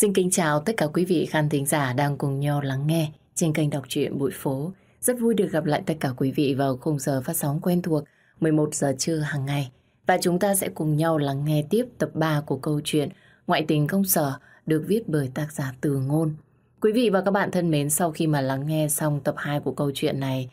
Xin kính chào tất cả quý vị khán thính giả đang cùng nhau lắng nghe trên kênh đọc truyện Bụi Phố. Rất vui được gặp lại tất cả quý vị vào khung giờ phát sóng quen thuộc 11 giờ trưa hàng ngày. Và chúng ta sẽ cùng nhau lắng nghe tiếp tập 3 của câu chuyện Ngoại tình công sở được viết bởi tác giả Từ Ngôn. Quý vị và các bạn thân mến, sau khi mà lắng nghe xong tập 2 của câu chuyện này,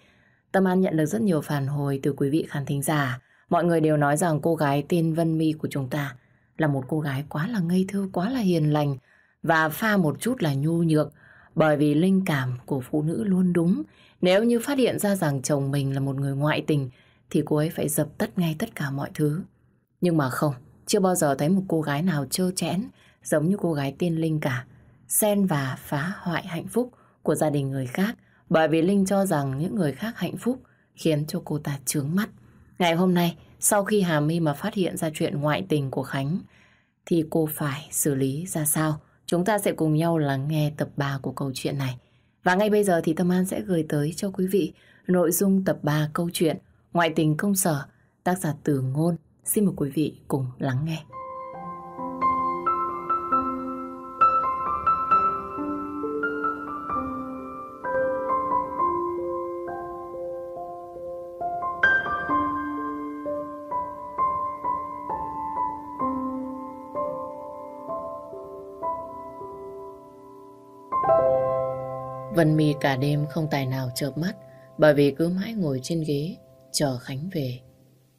Tâm An nhận được rất nhiều phản hồi từ quý vị khán thính giả. Mọi người đều nói rằng cô gái tên Vân My của chúng ta là một cô gái quá là ngây thơ, quá là hiền lành và pha một chút là nhu nhược bởi vì linh cảm của phụ nữ luôn đúng. Nếu như phát hiện ra rằng chồng mình là một người ngoại tình thì cô ấy phải dập tắt ngay tất cả mọi thứ. Nhưng mà không, chưa bao giờ thấy một cô gái nào trơ chẽn giống như cô gái tiên Linh cả. Xen và phá hoại hạnh phúc của gia đình người khác bởi vì Linh cho rằng những người khác hạnh phúc khiến cho cô ta trướng mắt. Ngày hôm nay, sau khi Hà My mà phát hiện ra chuyện ngoại tình của Khánh, thì cô phải xử lý ra sao? Chúng ta sẽ cùng nhau lắng nghe tập 3 của câu chuyện này. Và ngay bây giờ thì Tâm An sẽ gửi tới cho quý vị nội dung tập 3 câu chuyện Ngoại tình công sở, tác giả Tử Ngôn. Xin mời quý vị cùng lắng nghe. Vân Mi cả đêm không tài nào chợp mắt bởi vì cứ mãi ngồi trên ghế chờ Khánh về.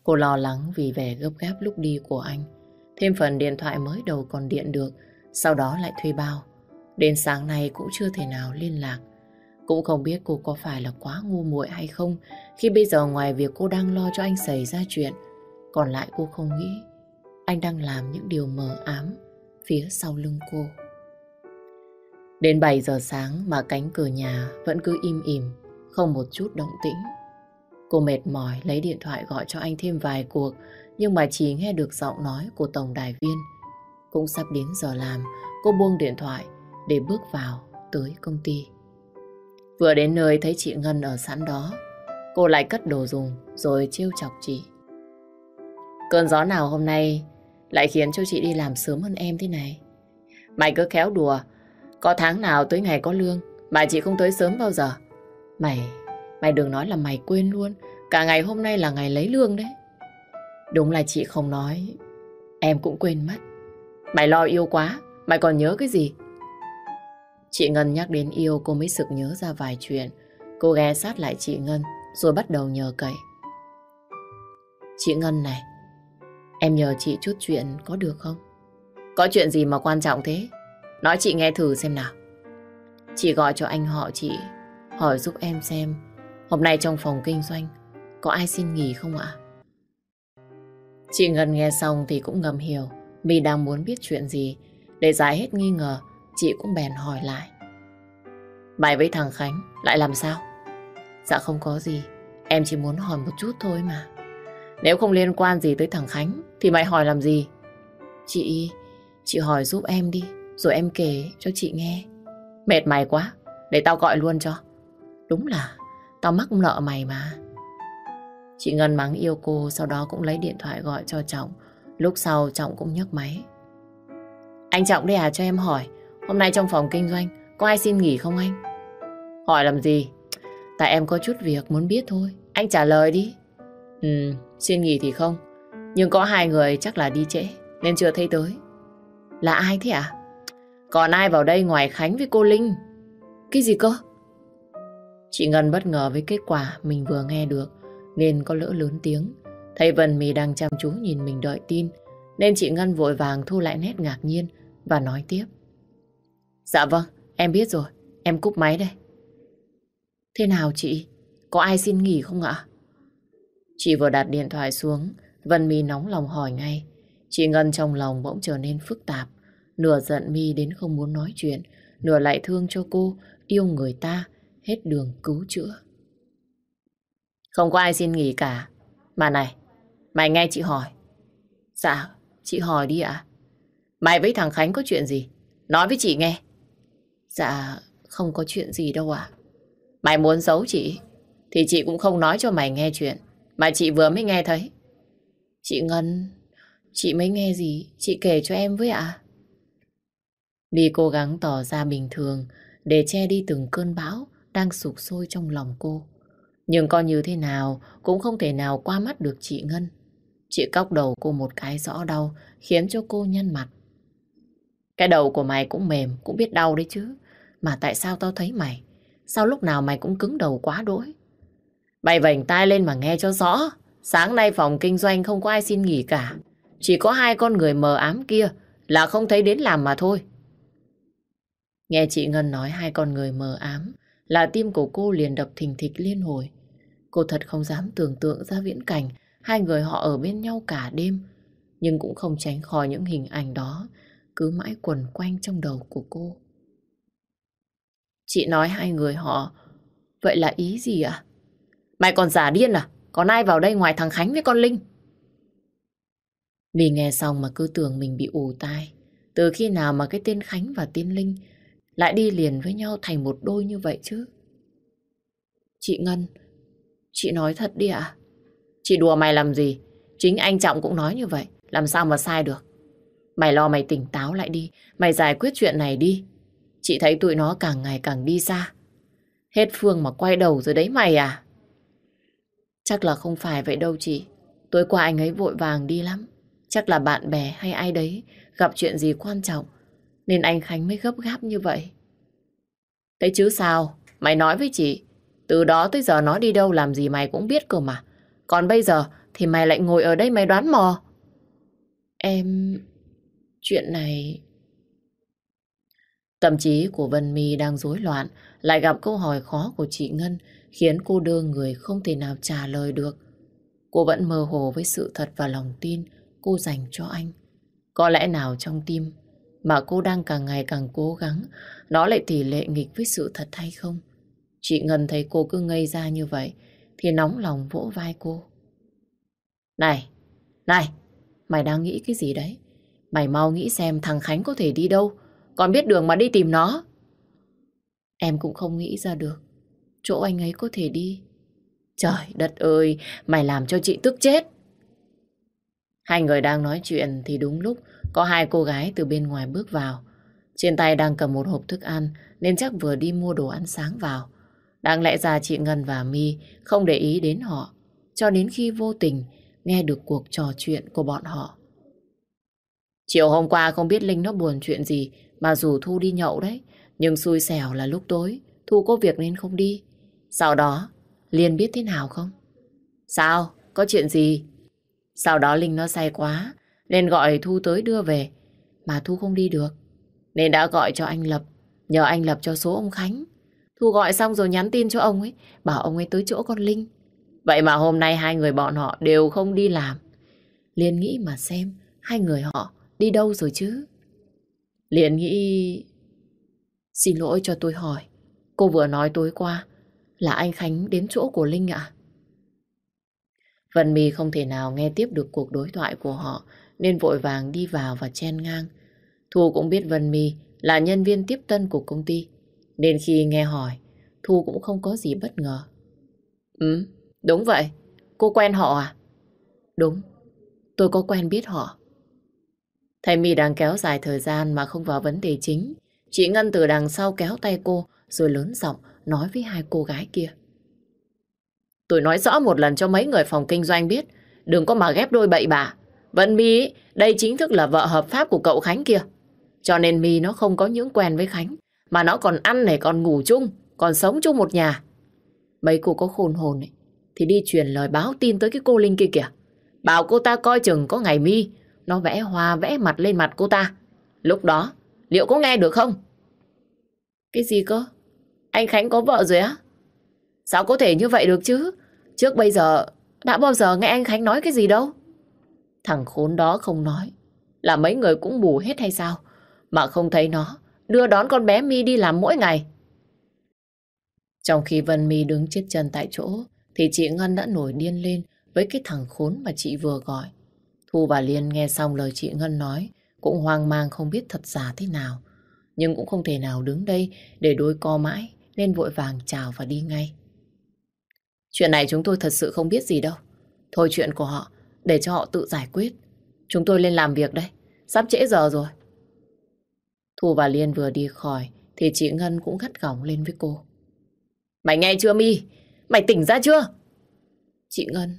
Cô lo lắng vì vẻ gấp gáp lúc đi của anh. Thêm phần điện thoại mới đầu còn điện được, sau đó lại thuê bao. Đến sáng nay cũng chưa thể nào liên lạc. Cũng không biết cô có phải là quá ngu muội hay không khi bây giờ ngoài việc cô đang lo cho anh xảy ra chuyện, còn lại cô không nghĩ anh đang làm những điều mờ ám phía sau lưng cô. Đến 7 giờ sáng mà cánh cửa nhà vẫn cứ im ỉm, không một chút động tĩnh. Cô mệt mỏi lấy điện thoại gọi cho anh thêm vài cuộc, nhưng mà chỉ nghe được giọng nói của tổng đài viên. Cũng sắp đến giờ làm, cô buông điện thoại để bước vào tới công ty. Vừa đến nơi thấy chị Ngân ở sẵn đó, cô lại cất đồ dùng rồi trêu chọc chị. Cơn gió nào hôm nay lại khiến cho chị đi làm sớm hơn em thế này? Mày cứ khéo đùa, có tháng nào tới ngày có lương mà chị không tới sớm bao giờ. Mày, mày đừng nói là mày quên luôn. Cả ngày hôm nay là ngày lấy lương đấy. Đúng là chị không nói. Em cũng quên mất. Mày lo yêu quá, mày còn nhớ cái gì? Chị Ngân nhắc đến yêu cô mới sực nhớ ra vài chuyện. Cô ghé sát lại chị Ngân rồi bắt đầu nhờ cậy. Chị Ngân này, em nhờ chị chút chuyện có được không? Có chuyện gì mà quan trọng thế? Nói chị nghe thử xem nào. Chị gọi cho anh họ chị, hỏi giúp em xem hôm nay trong phòng kinh doanh có ai xin nghỉ không ạ? Chị Ngân nghe xong thì cũng ngầm hiểu Mi đang muốn biết chuyện gì. Để giải hết nghi ngờ, chị cũng bèn hỏi lại. bài với thằng Khánh lại làm sao? Dạ không có gì, em chỉ muốn hỏi một chút thôi mà. Nếu không liên quan gì tới thằng Khánh thì mày hỏi làm gì? Chị, chị hỏi giúp em đi. Rồi em kể cho chị nghe. Mệt mày quá, Để tao gọi luôn cho. Đúng là tao mắc nợ mày mà. Chị Ngân mắng yêu cô, Sau đó cũng lấy điện thoại gọi cho Trọng. Lúc sau Trọng cũng nhấc máy. Anh Trọng đây à cho em hỏi, Hôm nay trong phòng kinh doanh Có ai xin nghỉ không anh? Hỏi làm gì? Tại em có chút việc muốn biết thôi. Anh trả lời đi. Ừ xin nghỉ thì không. Nhưng có hai người chắc là đi trễ, Nên chưa thấy tới. Là ai thế ạ? Còn ai vào đây ngoài Khánh với cô Linh? Cái gì cơ? Chị Ngân bất ngờ với kết quả mình vừa nghe được nên có lỡ lớn tiếng. Thấy Vân Mì đang chăm chú nhìn mình đợi tin nên chị Ngân vội vàng thu lại nét ngạc nhiên và nói tiếp. Dạ vâng, em biết rồi. Em cúp máy đây. Thế nào chị? Có ai xin nghỉ không ạ? Chị vừa đặt điện thoại xuống, Vân Mi nóng lòng hỏi ngay. Chị Ngân trong lòng bỗng trở nên phức tạp. Nửa giận mi đến không muốn nói chuyện, nửa lại thương cho cô, yêu người ta, hết đường cứu chữa. Không có ai xin nghỉ cả. Mà này, mày nghe chị hỏi. Dạ, chị hỏi đi ạ. Mày với thằng Khánh có chuyện gì? Nói với chị nghe. Dạ, không có chuyện gì đâu ạ. Mày muốn giấu chị, thì chị cũng không nói cho mày nghe chuyện, mà chị vừa mới nghe thấy. Chị Ngân, chị mới nghe gì, chị kể cho em với ạ. My cố gắng tỏ ra bình thường để che đi từng cơn bão đang sụp sôi trong lòng cô. Nhưng coi như thế nào cũng không thể nào qua mắt được chị Ngân. Chị cóc đầu cô một cái rõ đau khiến cho cô nhăn mặt. Cái đầu của mày cũng mềm, cũng biết đau đấy chứ. Mà tại sao tao thấy mày? Sao lúc nào mày cũng cứng đầu quá đỗi? Mày vảnh tai lên mà nghe cho rõ. Sáng nay phòng kinh doanh không có ai xin nghỉ cả. Chỉ có hai con người mờ ám kia là không thấy đến làm mà thôi. Nghe chị Ngân nói hai con người mờ ám là tim của cô liền đập thình thịch liên hồi. Cô thật không dám tưởng tượng ra viễn cảnh, hai người họ ở bên nhau cả đêm, nhưng cũng không tránh khỏi những hình ảnh đó, cứ mãi quẩn quanh trong đầu của cô. Chị nói hai người họ, vậy là ý gì ạ? Mày còn giả điên à? Còn ai vào đây ngoài thằng Khánh với con Linh? Mình nghe xong mà cứ tưởng mình bị ù tai. Từ khi nào mà cái tên Khánh và tên Linh lại đi liền với nhau thành một đôi như vậy chứ? Chị Ngân, chị nói thật đi ạ. Chị đùa mày làm gì? Chính anh Trọng cũng nói như vậy. Làm sao mà sai được? Mày lo mày tỉnh táo lại đi. Mày giải quyết chuyện này đi. Chị thấy tụi nó càng ngày càng đi xa. Hết phương mà quay đầu rồi đấy mày à? Chắc là không phải vậy đâu chị. Tối qua anh ấy vội vàng đi lắm. Chắc là bạn bè hay ai đấy gặp chuyện gì quan trọng. Nên anh Khánh mới gấp gáp như vậy. Thế chứ sao? Mày nói với chị. Từ đó tới giờ nó đi đâu làm gì mày cũng biết cơ mà. Còn bây giờ thì mày lại ngồi ở đây mày đoán mò. Em... Chuyện này... Tâm trí của Vân My đang rối loạn, lại gặp câu hỏi khó của chị Ngân, khiến cô đưa người không thể nào trả lời được. Cô vẫn mơ hồ với sự thật và lòng tin cô dành cho anh. Có lẽ nào trong tim mà cô đang càng ngày càng cố gắng, nó lại tỷ lệ nghịch với sự thật hay không? Chị Ngân thấy cô cứ ngây ra như vậy, thì nóng lòng vỗ vai cô. Này, này, mày đang nghĩ cái gì đấy? Mày mau nghĩ xem thằng Khánh có thể đi đâu, còn biết đường mà đi tìm nó. Em cũng không nghĩ ra được, chỗ anh ấy có thể đi. Trời đất ơi, mày làm cho chị tức chết. Hai người đang nói chuyện thì đúng lúc có hai cô gái từ bên ngoài bước vào. Trên tay đang cầm một hộp thức ăn, nên chắc vừa đi mua đồ ăn sáng vào. Đáng lẽ ra chị Ngân và My không để ý đến họ, cho đến khi vô tình nghe được cuộc trò chuyện của bọn họ. Chiều hôm qua không biết Linh nó buồn chuyện gì, mà rủ Thu đi nhậu đấy. Nhưng xui xẻo là lúc tối, Thu có việc nên không đi. Sau đó, Liên biết thế nào không? Sao? Có chuyện gì? Sau đó Linh nó say quá, nên gọi Thu tới đưa về, mà Thu không đi được. Nên đã gọi cho anh Lập, nhờ anh Lập cho số ông Khánh. Thu gọi xong rồi nhắn tin cho ông ấy, bảo ông ấy tới chỗ con Linh. Vậy mà hôm nay hai người bọn họ đều không đi làm. Liên nghĩ mà xem, hai người họ đi đâu rồi chứ. Liên nghĩ... Xin lỗi cho tôi hỏi. Cô vừa nói tối qua là anh Khánh đến chỗ của Linh ạ. Vân My không thể nào nghe tiếp được cuộc đối thoại của họ nên vội vàng đi vào và chen ngang. Thu cũng biết Vân My là nhân viên tiếp tân của công ty nên khi nghe hỏi Thu cũng không có gì bất ngờ. Ừ, đúng vậy. Cô quen họ à? Đúng, tôi có quen biết họ. Thầy My đang kéo dài thời gian mà không vào vấn đề chính. Chị Ngân từ đằng sau kéo tay cô rồi lớn giọng nói với hai cô gái kia. Tôi nói rõ một lần cho mấy người phòng kinh doanh biết, đừng có mà ghép đôi bậy bạ. Vẫn My, đây chính thức là vợ hợp pháp của cậu Khánh kia. Cho nên My nó không có những quen với Khánh, mà nó còn ăn này, còn ngủ chung, còn sống chung một nhà. Mấy cô có khôn hồn ấy, thì đi truyền lời báo tin tới cái cô Linh kia kìa. Bảo cô ta coi chừng có ngày My, nó vẽ hoa vẽ mặt lên mặt cô ta. Lúc đó, liệu có nghe được không? Cái gì cơ? Anh Khánh có vợ rồi á? Sao có thể như vậy được chứ? Trước bây giờ, đã bao giờ nghe anh Khánh nói cái gì đâu? Thằng khốn đó không nói. Là mấy người cũng bù hết hay sao? Mà không thấy nó, đưa đón con bé My đi làm mỗi ngày. Trong khi Vân My đứng chết chân tại chỗ, thì chị Ngân đã nổi điên lên với cái thằng khốn mà chị vừa gọi. Thu và Liên nghe xong lời chị Ngân nói, cũng hoang mang không biết thật giả thế nào. Nhưng cũng không thể nào đứng đây để đối co mãi, nên vội vàng chào và đi ngay. Chuyện này chúng tôi thật sự không biết gì đâu. Thôi chuyện của họ, để cho họ tự giải quyết. Chúng tôi lên làm việc đây. Sắp trễ giờ rồi. Thu và Liên vừa đi khỏi thì chị Ngân cũng gắt gỏng lên với cô. Mày nghe chưa Mi? Mày tỉnh ra chưa? Chị Ngân,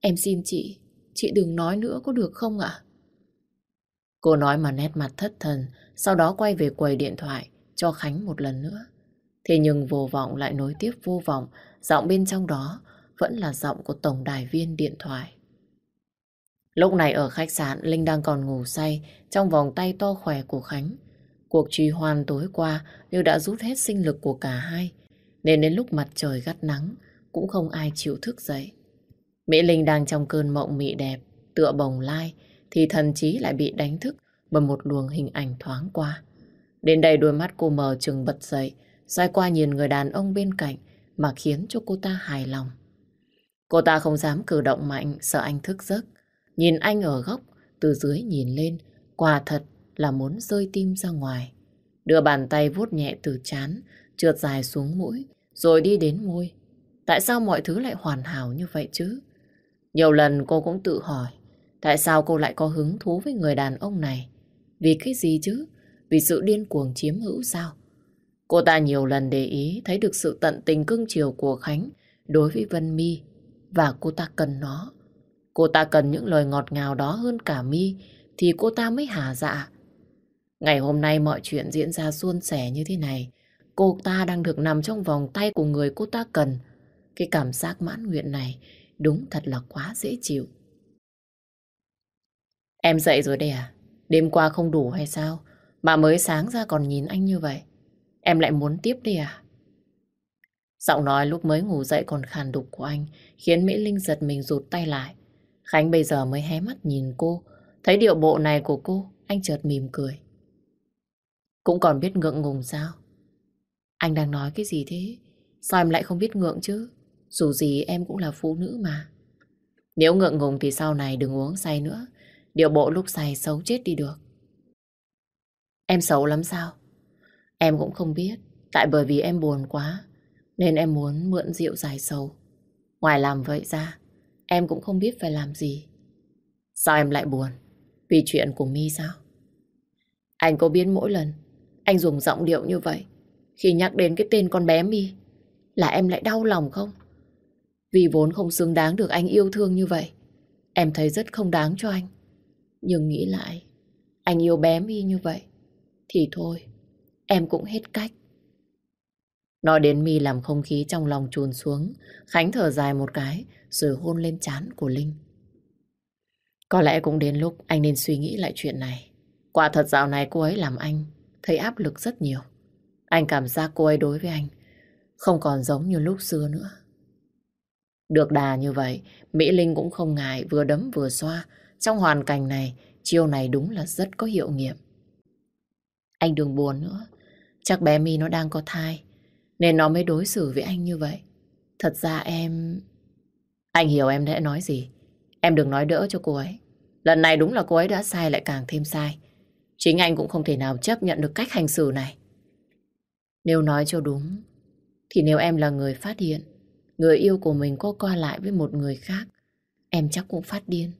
em xin chị, chị đừng nói nữa có được không ạ? Cô nói mà nét mặt thất thần, sau đó quay về quầy điện thoại cho Khánh một lần nữa. Thế nhưng vô vọng lại nối tiếp vô vọng, giọng bên trong đó vẫn là giọng của tổng đài viên điện thoại. Lúc này ở khách sạn, Linh đang còn ngủ say trong vòng tay to khỏe của Khánh. Cuộc truy hoan tối qua đều đã rút hết sinh lực của cả hai, nên đến lúc mặt trời gắt nắng cũng không ai chịu thức dậy. Mỹ Linh đang trong cơn mộng mị đẹp, tựa bồng lai, thì thần trí lại bị đánh thức bởi một luồng hình ảnh thoáng qua. Đến đây đôi mắt cô mờ chừng bật dậy, xoay qua nhìn người đàn ông bên cạnh mà khiến cho cô ta hài lòng. Cô ta không dám cử động mạnh, sợ anh thức giấc. Nhìn anh ở góc, từ dưới nhìn lên, quả thật là muốn rơi tim ra ngoài. Đưa bàn tay vuốt nhẹ từ chán, trượt dài xuống mũi, rồi đi đến môi. Tại sao mọi thứ lại hoàn hảo như vậy chứ? Nhiều lần cô cũng tự hỏi, tại sao cô lại có hứng thú với người đàn ông này? Vì cái gì chứ? Vì sự điên cuồng chiếm hữu sao? Cô ta nhiều lần để ý thấy được sự tận tình cưng chiều của Khánh đối với Vân Mi và cô ta cần nó. Cô ta cần những lời ngọt ngào đó hơn cả Mi thì cô ta mới hả dạ. Ngày hôm nay mọi chuyện diễn ra suôn sẻ như thế này. Cô ta đang được nằm trong vòng tay của người cô ta cần. Cái cảm giác mãn nguyện này đúng thật là quá dễ chịu. Em dậy rồi đây à? Đêm qua không đủ hay sao? Mà mới sáng ra còn nhìn anh như vậy. Em lại muốn tiếp đi à? Giọng nói lúc mới ngủ dậy còn khàn đục của anh khiến Mỹ Linh giật mình rụt tay lại. Khánh bây giờ mới hé mắt nhìn cô. Thấy điệu bộ này của cô, anh chợt mỉm cười. Cũng còn biết ngượng ngùng sao? Anh đang nói cái gì thế? Sao em lại không biết ngượng chứ? Dù gì em cũng là phụ nữ mà. Nếu ngượng ngùng thì sau này đừng uống say nữa. Điệu bộ lúc say xấu chết đi được. Em xấu lắm sao? Em cũng không biết. Tại bởi vì em buồn quá. Nên em muốn mượn rượu giải sầu. Ngoài làm vậy ra, em cũng không biết phải làm gì. Sao em lại buồn? Vì chuyện của mi sao? Anh có biết mỗi lần anh dùng giọng điệu như vậy khi nhắc đến cái tên con bé mi là em lại đau lòng không? Vì vốn không xứng đáng được anh yêu thương như vậy. Em thấy rất không đáng cho anh. Nhưng nghĩ lại, anh yêu bé mi như vậy thì thôi, em cũng hết cách. Nói đến mi làm không khí trong lòng trùn xuống, Khánh thở dài một cái rồi hôn lên trán của Linh. Có lẽ cũng đến lúc anh nên suy nghĩ lại chuyện này. Quả thật dạo này cô ấy làm anh thấy áp lực rất nhiều. Anh cảm giác cô ấy đối với anh không còn giống như lúc xưa nữa. Được đà như vậy, Mỹ Linh cũng không ngại vừa đấm vừa xoa. Trong hoàn cảnh này, chiêu này đúng là rất có hiệu nghiệm. Anh đừng buồn nữa. Chắc bé My nó đang có thai. Nên nó mới đối xử với anh như vậy. Thật ra em... Anh hiểu em đã nói gì. Em đừng nói đỡ cho cô ấy. Lần này đúng là cô ấy đã sai lại càng thêm sai. Chính anh cũng không thể nào chấp nhận được cách hành xử này. Nếu nói cho đúng, thì nếu em là người phát hiện, người yêu của mình có qua lại với một người khác, em chắc cũng phát điên.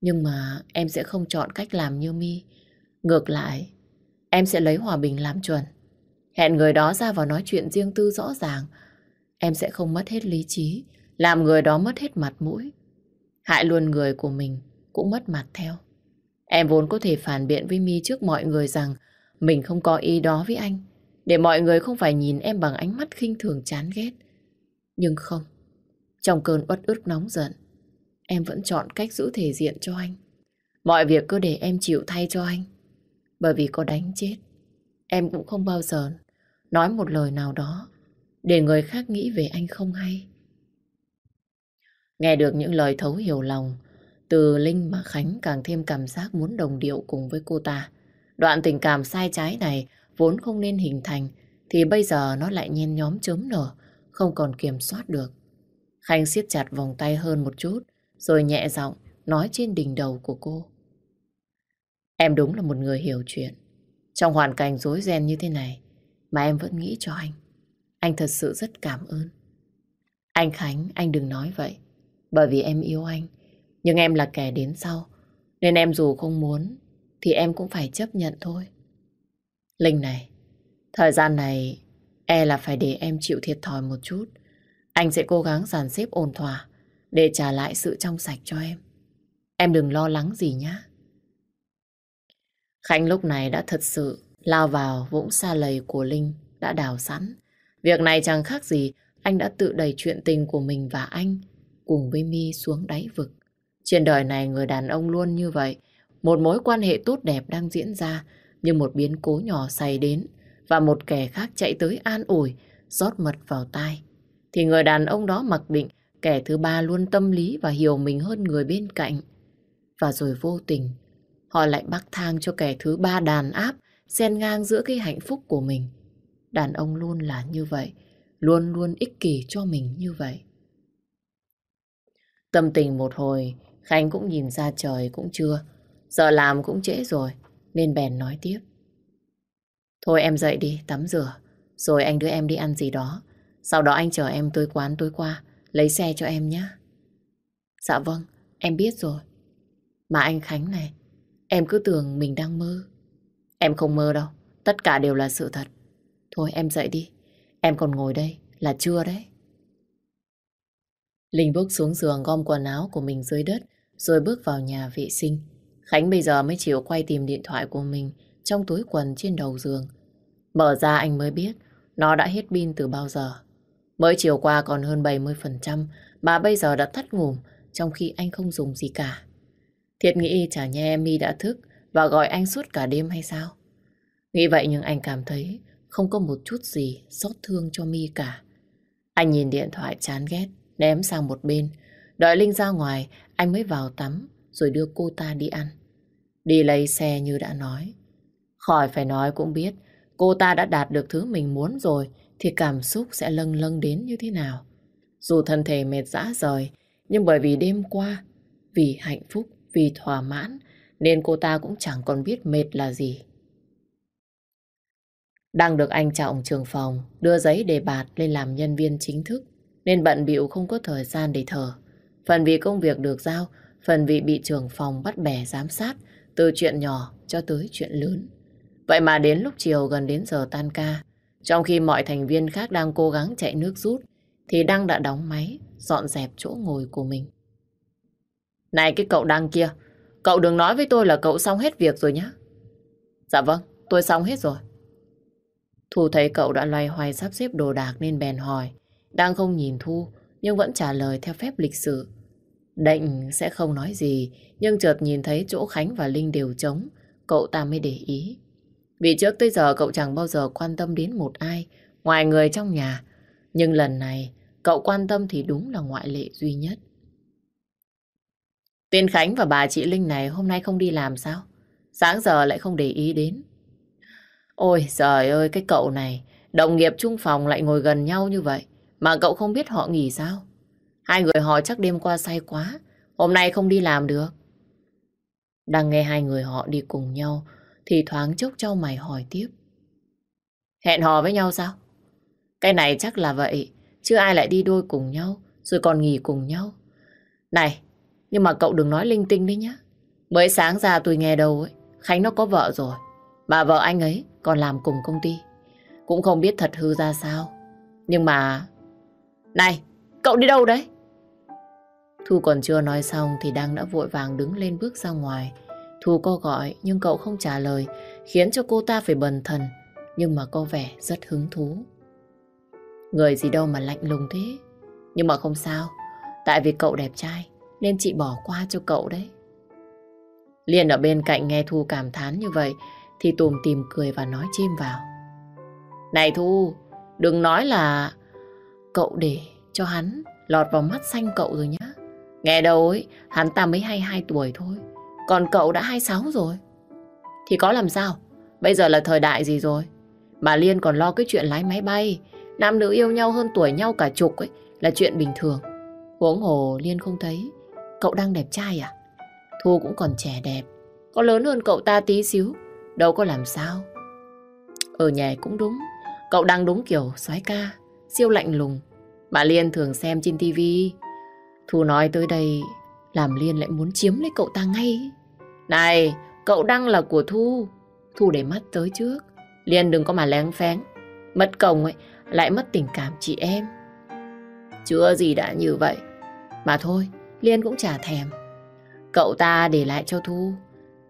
Nhưng mà em sẽ không chọn cách làm như mi. Ngược lại, em sẽ lấy hòa bình làm chuẩn. Hẹn người đó ra và nói chuyện riêng tư rõ ràng. Em sẽ không mất hết lý trí, làm người đó mất hết mặt mũi. Hại luôn người của mình cũng mất mặt theo. Em vốn có thể phản biện với mi trước mọi người rằng mình không có ý đó với anh. Để mọi người không phải nhìn em bằng ánh mắt khinh thường chán ghét. Nhưng không. Trong cơn uất ức nóng giận, em vẫn chọn cách giữ thể diện cho anh. Mọi việc cứ để em chịu thay cho anh. Bởi vì có đánh chết, em cũng không bao giờ nói một lời nào đó để người khác nghĩ về anh không hay. Nghe được những lời thấu hiểu lòng từ Linh mà Khánh càng thêm cảm giác muốn đồng điệu cùng với cô ta. Đoạn tình cảm sai trái này vốn không nên hình thành thì bây giờ nó lại nhen nhóm chớm nở, không còn kiểm soát được. Khánh siết chặt vòng tay hơn một chút rồi nhẹ giọng nói trên đỉnh đầu của cô. Em đúng là một người hiểu chuyện. Trong hoàn cảnh rối ren như thế này mà em vẫn nghĩ cho anh. Anh thật sự rất cảm ơn. Anh Khánh, anh đừng nói vậy. Bởi vì em yêu anh. Nhưng em là kẻ đến sau. Nên em dù không muốn thì em cũng phải chấp nhận thôi. Linh này, thời gian này e là phải để em chịu thiệt thòi một chút. Anh sẽ cố gắng dàn xếp ổn thỏa để trả lại sự trong sạch cho em. Em đừng lo lắng gì nhá. Khánh lúc này đã thật sự lao vào vũng xa lầy của Linh đã đào sẵn. Việc này chẳng khác gì anh đã tự đẩy chuyện tình của mình và anh cùng với mi xuống đáy vực. Trên đời này người đàn ông luôn như vậy. Một mối quan hệ tốt đẹp đang diễn ra như một biến cố nhỏ xảy đến và một kẻ khác chạy tới an ủi, rót mật vào tai. Thì người đàn ông đó mặc định kẻ thứ ba luôn tâm lý và hiểu mình hơn người bên cạnh. Và rồi vô tình, họ lại bắt thang cho kẻ thứ ba đàn áp, xen ngang giữa cái hạnh phúc của mình. Đàn ông luôn là như vậy, luôn luôn ích kỷ cho mình như vậy. Tâm tình một hồi, Khánh cũng nhìn ra trời cũng chưa. Giờ làm cũng trễ rồi, nên bèn nói tiếp. Thôi em dậy đi, tắm rửa, rồi anh đưa em đi ăn gì đó. Sau đó anh chờ em tới quán tối qua, lấy xe cho em nhé. Dạ vâng, em biết rồi. Mà anh Khánh này, em cứ tưởng mình đang mơ. Em không mơ đâu, tất cả đều là sự thật. Thôi em dậy đi, em còn ngồi đây, là chưa đấy. Linh bước xuống giường gom quần áo của mình dưới đất, rồi bước vào nhà vệ sinh. Khánh bây giờ mới chịu quay tìm điện thoại của mình trong túi quần trên đầu giường. Mở ra anh mới biết nó đã hết pin từ bao giờ. Mới chiều qua còn hơn 70% mà bây giờ đã tắt ngủm trong khi anh không dùng gì cả. Thiệt nghĩ chả nhẽ em đã thức và gọi anh suốt cả đêm hay sao? Nghĩ vậy nhưng anh cảm thấy không có một chút gì xót thương cho mi cả. Anh nhìn điện thoại chán ghét, ném sang một bên. Đợi Linh ra ngoài, anh mới vào tắm rồi đưa cô ta đi ăn. Đi lấy xe như đã nói. Khỏi phải nói cũng biết, cô ta đã đạt được thứ mình muốn rồi thì cảm xúc sẽ lâng lâng đến như thế nào. Dù thân thể mệt dã rời, nhưng bởi vì đêm qua, vì hạnh phúc, vì thỏa mãn, nên cô ta cũng chẳng còn biết mệt là gì. Đang được anh Trọng trường phòng đưa giấy đề bạt lên làm nhân viên chính thức, nên bận bịu không có thời gian để thở. Phần vì công việc được giao, phần vì bị trưởng phòng bắt bẻ giám sát, từ chuyện nhỏ cho tới chuyện lớn. Vậy mà đến lúc chiều gần đến giờ tan ca, trong khi mọi thành viên khác đang cố gắng chạy nước rút, thì Đăng đã đóng máy, dọn dẹp chỗ ngồi của mình. Này cái cậu Đăng kia, cậu đừng nói với tôi là cậu xong hết việc rồi nhé. Dạ vâng, tôi xong hết rồi. Thu thấy cậu đã loay hoay sắp xếp đồ đạc nên bèn hỏi. Đang không nhìn Thu, nhưng vẫn trả lời theo phép lịch sự. Định sẽ không nói gì, nhưng chợt nhìn thấy chỗ Khánh và Linh đều trống, cậu ta mới để ý. Vì trước tới giờ cậu chẳng bao giờ quan tâm đến một ai, ngoài người trong nhà. Nhưng lần này, cậu quan tâm thì đúng là ngoại lệ duy nhất. Tên Khánh và bà chị Linh này hôm nay không đi làm sao? Sáng giờ lại không để ý đến. Ôi trời ơi, cái cậu này, đồng nghiệp chung phòng lại ngồi gần nhau như vậy, mà cậu không biết họ nghỉ sao? Hai người họ chắc đêm qua say quá, hôm nay không đi làm được. Đang nghe hai người họ đi cùng nhau, thì thoáng chốc cho mày hỏi tiếp. Hẹn hò với nhau sao? Cái này chắc là vậy, chứ ai lại đi đôi cùng nhau, rồi còn nghỉ cùng nhau. Này, nhưng mà cậu đừng nói linh tinh đấy nhá. Mới sáng ra tôi nghe đâu ấy, Khánh nó có vợ rồi. bà vợ anh ấy còn làm cùng công ty. Cũng không biết thật hư ra sao. Nhưng mà... Này, cậu đi đâu đấy? Thu còn chưa nói xong thì Đăng đã vội vàng đứng lên bước ra ngoài. Thu có gọi nhưng cậu không trả lời, khiến cho cô ta phải bần thần, nhưng mà có vẻ rất hứng thú. Người gì đâu mà lạnh lùng thế. Nhưng mà không sao, tại vì cậu đẹp trai, nên chị bỏ qua cho cậu đấy. Liên ở bên cạnh nghe Thu cảm thán như vậy, thì tùm tìm cười và nói chim vào. Này Thu, đừng nói là cậu để cho hắn lọt vào mắt xanh cậu rồi nhá. Nghe đâu ấy, hắn ta mới 22 tuổi thôi. Còn cậu đã 26 rồi. Thì có làm sao? Bây giờ là thời đại gì rồi? Mà Liên còn lo cái chuyện lái máy bay. Nam nữ yêu nhau hơn tuổi nhau cả chục ấy là chuyện bình thường. Huống hồ Liên không thấy. Cậu đang đẹp trai à? Thu cũng còn trẻ đẹp. Có lớn hơn cậu ta tí xíu. Đâu có làm sao. Ở nhà cũng đúng. Cậu đang đúng kiểu soái ca. Siêu lạnh lùng. bà Liên thường xem trên tivi. Thu nói tới đây làm Liên lại muốn chiếm lấy cậu ta ngay. Này, cậu Đăng là của Thu. Thu để mắt tới trước. Liên đừng có mà lén phén. Mất công ấy, lại mất tình cảm chị em. Chưa gì đã như vậy. Mà thôi, Liên cũng chả thèm. Cậu ta để lại cho Thu.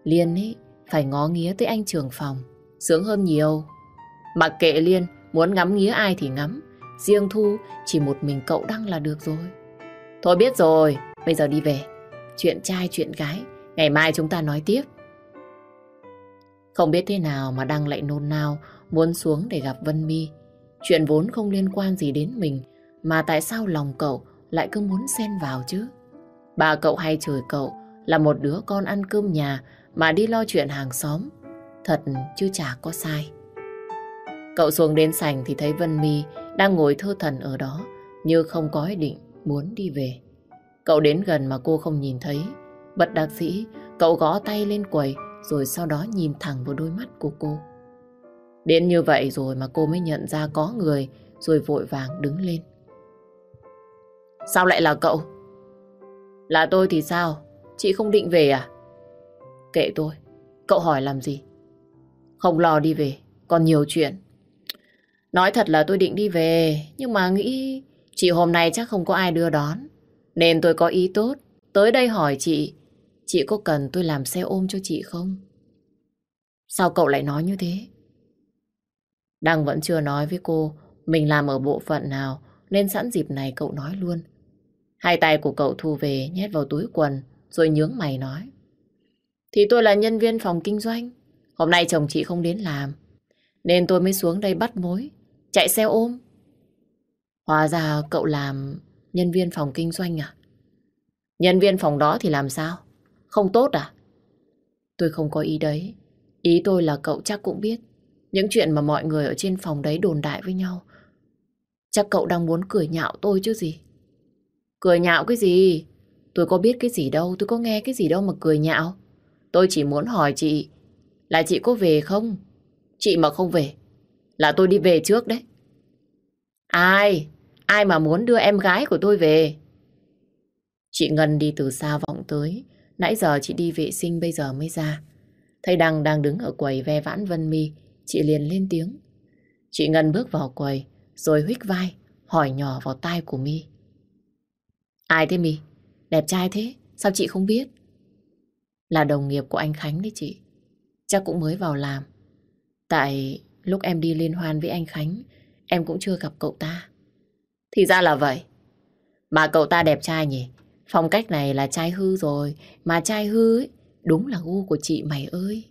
Liên ấy phải ngó nghía tới anh trưởng phòng. Sướng hơn nhiều. Mặc kệ Liên, muốn ngắm nghía ai thì ngắm. Riêng Thu chỉ một mình cậu Đăng là được rồi. Thôi biết rồi, bây giờ đi về. Chuyện trai chuyện gái, ngày mai chúng ta nói tiếp. Không biết thế nào mà Đăng lại nôn nao, muốn xuống để gặp Vân Mi. Chuyện vốn không liên quan gì đến mình, mà tại sao lòng cậu lại cứ muốn xen vào chứ? Bà cậu hay chửi cậu là một đứa con ăn cơm nhà mà đi lo chuyện hàng xóm. Thật chứ chả có sai. Cậu xuống đến sảnh thì thấy Vân my đang ngồi thơ thần ở đó, như không có ý định muốn đi về. Cậu đến gần mà cô không nhìn thấy. bật đặc sĩ cậu gõ tay lên quầy rồi sau đó nhìn thẳng vào đôi mắt của cô. Đến như vậy rồi mà cô mới nhận ra có người rồi vội vàng đứng lên. Sao lại là cậu? Là tôi thì sao? Chị không định về à? Kệ tôi, cậu hỏi làm gì? Không lo đi về, còn nhiều chuyện. Nói thật là tôi định đi về, nhưng mà nghĩ chị hôm nay chắc không có ai đưa đón. Nên tôi có ý tốt, tới đây hỏi chị, chị có cần tôi làm xe ôm cho chị không? Sao cậu lại nói như thế? Đăng vẫn chưa nói với cô mình làm ở bộ phận nào, nên sẵn dịp này cậu nói luôn. Hai tay của cậu thu về nhét vào túi quần, rồi nhướng mày nói. Thì tôi là nhân viên phòng kinh doanh. Hôm nay chồng chị không đến làm. Nên tôi mới xuống đây bắt mối. Chạy xe ôm. Hóa ra cậu làm nhân viên phòng kinh doanh à? Nhân viên phòng đó thì làm sao? Không tốt à? Tôi không có ý đấy. Ý tôi là cậu chắc cũng biết. Những chuyện mà mọi người ở trên phòng đấy đồn đại với nhau. Chắc cậu đang muốn cười nhạo tôi chứ gì. Cười nhạo cái gì? Tôi có biết cái gì đâu, tôi có nghe cái gì đâu mà cười nhạo. Tôi chỉ muốn hỏi chị là chị có về không? Chị mà không về là tôi đi về trước đấy. Ai? Ai mà muốn đưa em gái của tôi về? Chị Ngân đi từ xa vọng tới. Nãy giờ chị đi vệ sinh bây giờ mới ra. Thấy Đăng đang đứng ở quầy ve vãn Vân Mi, chị liền lên tiếng. Chị Ngân bước vào quầy, rồi huých vai, hỏi nhỏ vào tai của Mi. Ai thế Mi? Đẹp trai thế, sao chị không biết? Là đồng nghiệp của anh Khánh đấy chị. Chắc cũng mới vào làm. Tại lúc em đi liên hoan với anh Khánh, em cũng chưa gặp cậu ta. Thì ra là vậy. Mà cậu ta đẹp trai nhỉ? Phong cách này là trai hư rồi. Mà trai hư ấy, đúng là gu của chị mày ơi.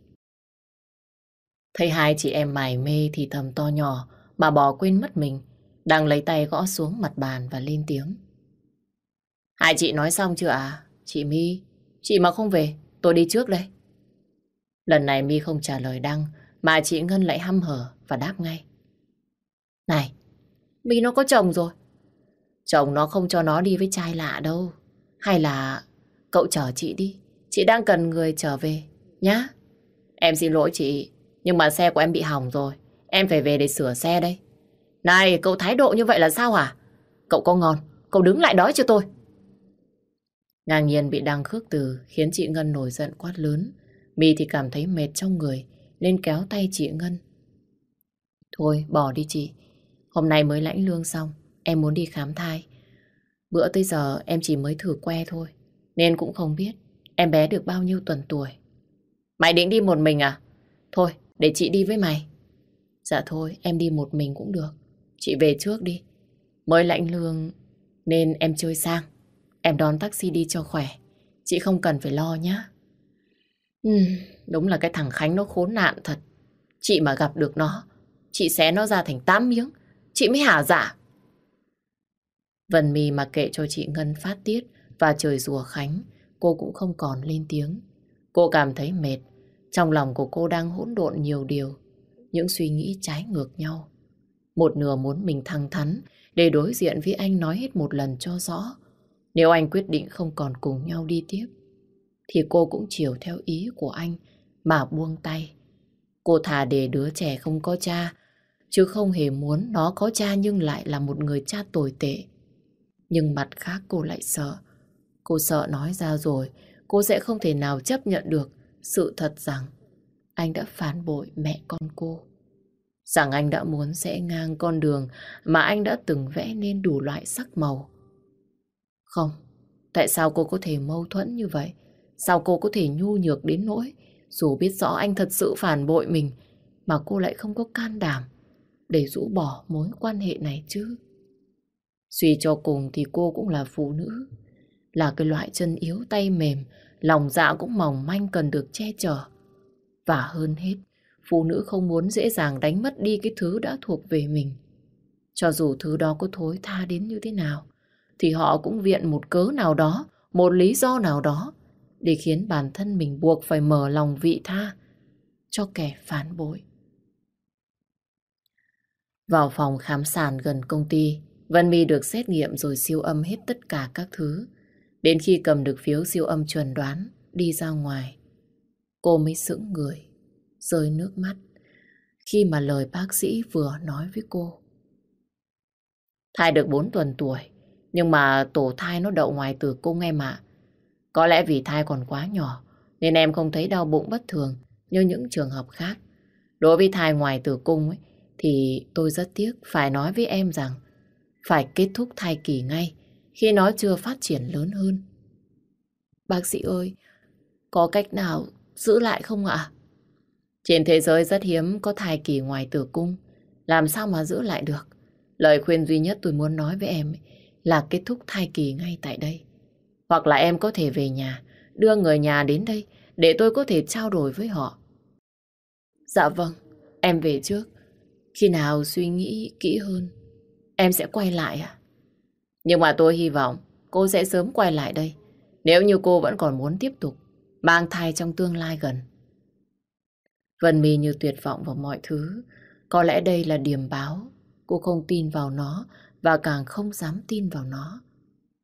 Thấy hai chị em mải mê thì thầm to nhỏ mà bỏ quên mất mình. Đang lấy tay gõ xuống mặt bàn và lên tiếng. Hai chị nói xong chưa à? Chị My, chị mà không về, tôi đi trước đây. Lần này My không trả lời Đăng, mà chị Ngân lại hăm hở và đáp ngay. Này, My nó có chồng rồi. Chồng nó không cho nó đi với trai lạ đâu. Hay là cậu chở chị đi, chị đang cần người trở về, nhá. Em xin lỗi chị, nhưng mà xe của em bị hỏng rồi. Em phải về để sửa xe đây. Này, cậu thái độ như vậy là sao hả? Cậu có ngon, cậu đứng lại đó cho tôi. Ngang nhiên bị đăng khước từ, khiến chị Ngân nổi giận quát lớn. My thì cảm thấy mệt trong người, nên kéo tay chị Ngân. Thôi, bỏ đi chị. Hôm nay mới lãnh lương xong. Em muốn đi khám thai. Bữa tới giờ em chỉ mới thử que thôi. Nên cũng không biết em bé được bao nhiêu tuần tuổi. Mày định đi một mình à? Thôi, để chị đi với mày. Dạ thôi, em đi một mình cũng được. Chị về trước đi. Mới lãnh lương, nên em chơi sang. Em đón taxi đi cho khỏe. Chị không cần phải lo nhá. Ừ, đúng là cái thằng Khánh nó khốn nạn thật. Chị mà gặp được nó, chị xé nó ra thành tám miếng. Chị mới hả giả. Vân mì mà kệ cho chị Ngân phát tiết và trời rùa Khánh, cô cũng không còn lên tiếng. Cô cảm thấy mệt. Trong lòng của cô đang hỗn độn nhiều điều. Những suy nghĩ trái ngược nhau. Một nửa muốn mình thăng thắn để đối diện với anh nói hết một lần cho rõ. Nếu anh quyết định không còn cùng nhau đi tiếp, thì cô cũng chiều theo ý của anh mà buông tay. Cô thà để đứa trẻ không có cha, chứ không hề muốn nó có cha nhưng lại là một người cha tồi tệ. Nhưng mặt khác cô lại sợ. Cô sợ nói ra rồi, cô sẽ không thể nào chấp nhận được sự thật rằng anh đã phản bội mẹ con cô. Rằng anh đã muốn sẽ ngang con đường mà anh đã từng vẽ nên đủ loại sắc màu. Không, tại sao cô có thể mâu thuẫn như vậy? Sao cô có thể nhu nhược đến nỗi dù biết rõ anh thật sự phản bội mình mà cô lại không có can đảm để rũ bỏ mối quan hệ này chứ? Suy cho cùng thì cô cũng là phụ nữ, là cái loại chân yếu tay mềm, lòng dạ cũng mỏng manh cần được che chở. Và hơn hết, phụ nữ không muốn dễ dàng đánh mất đi cái thứ đã thuộc về mình. Cho dù thứ đó có thối tha đến như thế nào, thì họ cũng viện một cớ nào đó, một lý do nào đó để khiến bản thân mình buộc phải mở lòng vị tha cho kẻ phản bội. Vào phòng khám sản gần công ty, Vân My được xét nghiệm rồi siêu âm hết tất cả các thứ. Đến khi cầm được phiếu siêu âm chuẩn đoán, đi ra ngoài, cô mới sững người, rơi nước mắt khi mà lời bác sĩ vừa nói với cô. Thai được 4 tuần tuổi, nhưng mà tổ thai nó đậu ngoài tử cung em ạ. Có lẽ vì thai còn quá nhỏ, nên em không thấy đau bụng bất thường như những trường hợp khác. Đối với thai ngoài tử cung ấy, thì tôi rất tiếc phải nói với em rằng phải kết thúc thai kỳ ngay khi nó chưa phát triển lớn hơn. Bác sĩ ơi, có cách nào giữ lại không ạ? Trên thế giới rất hiếm có thai kỳ ngoài tử cung. Làm sao mà giữ lại được? Lời khuyên duy nhất tôi muốn nói với em là kết thúc thai kỳ ngay tại đây. Hoặc là em có thể về nhà, đưa người nhà đến đây để tôi có thể trao đổi với họ. Dạ vâng, em về trước. Khi nào suy nghĩ kỹ hơn, em sẽ quay lại à? Nhưng mà tôi hy vọng cô sẽ sớm quay lại đây. Nếu như cô vẫn còn muốn tiếp tục mang thai trong tương lai gần. Vân Mi như tuyệt vọng vào mọi thứ. Có lẽ đây là điểm báo. Cô không tin vào nó và càng không dám tin vào nó.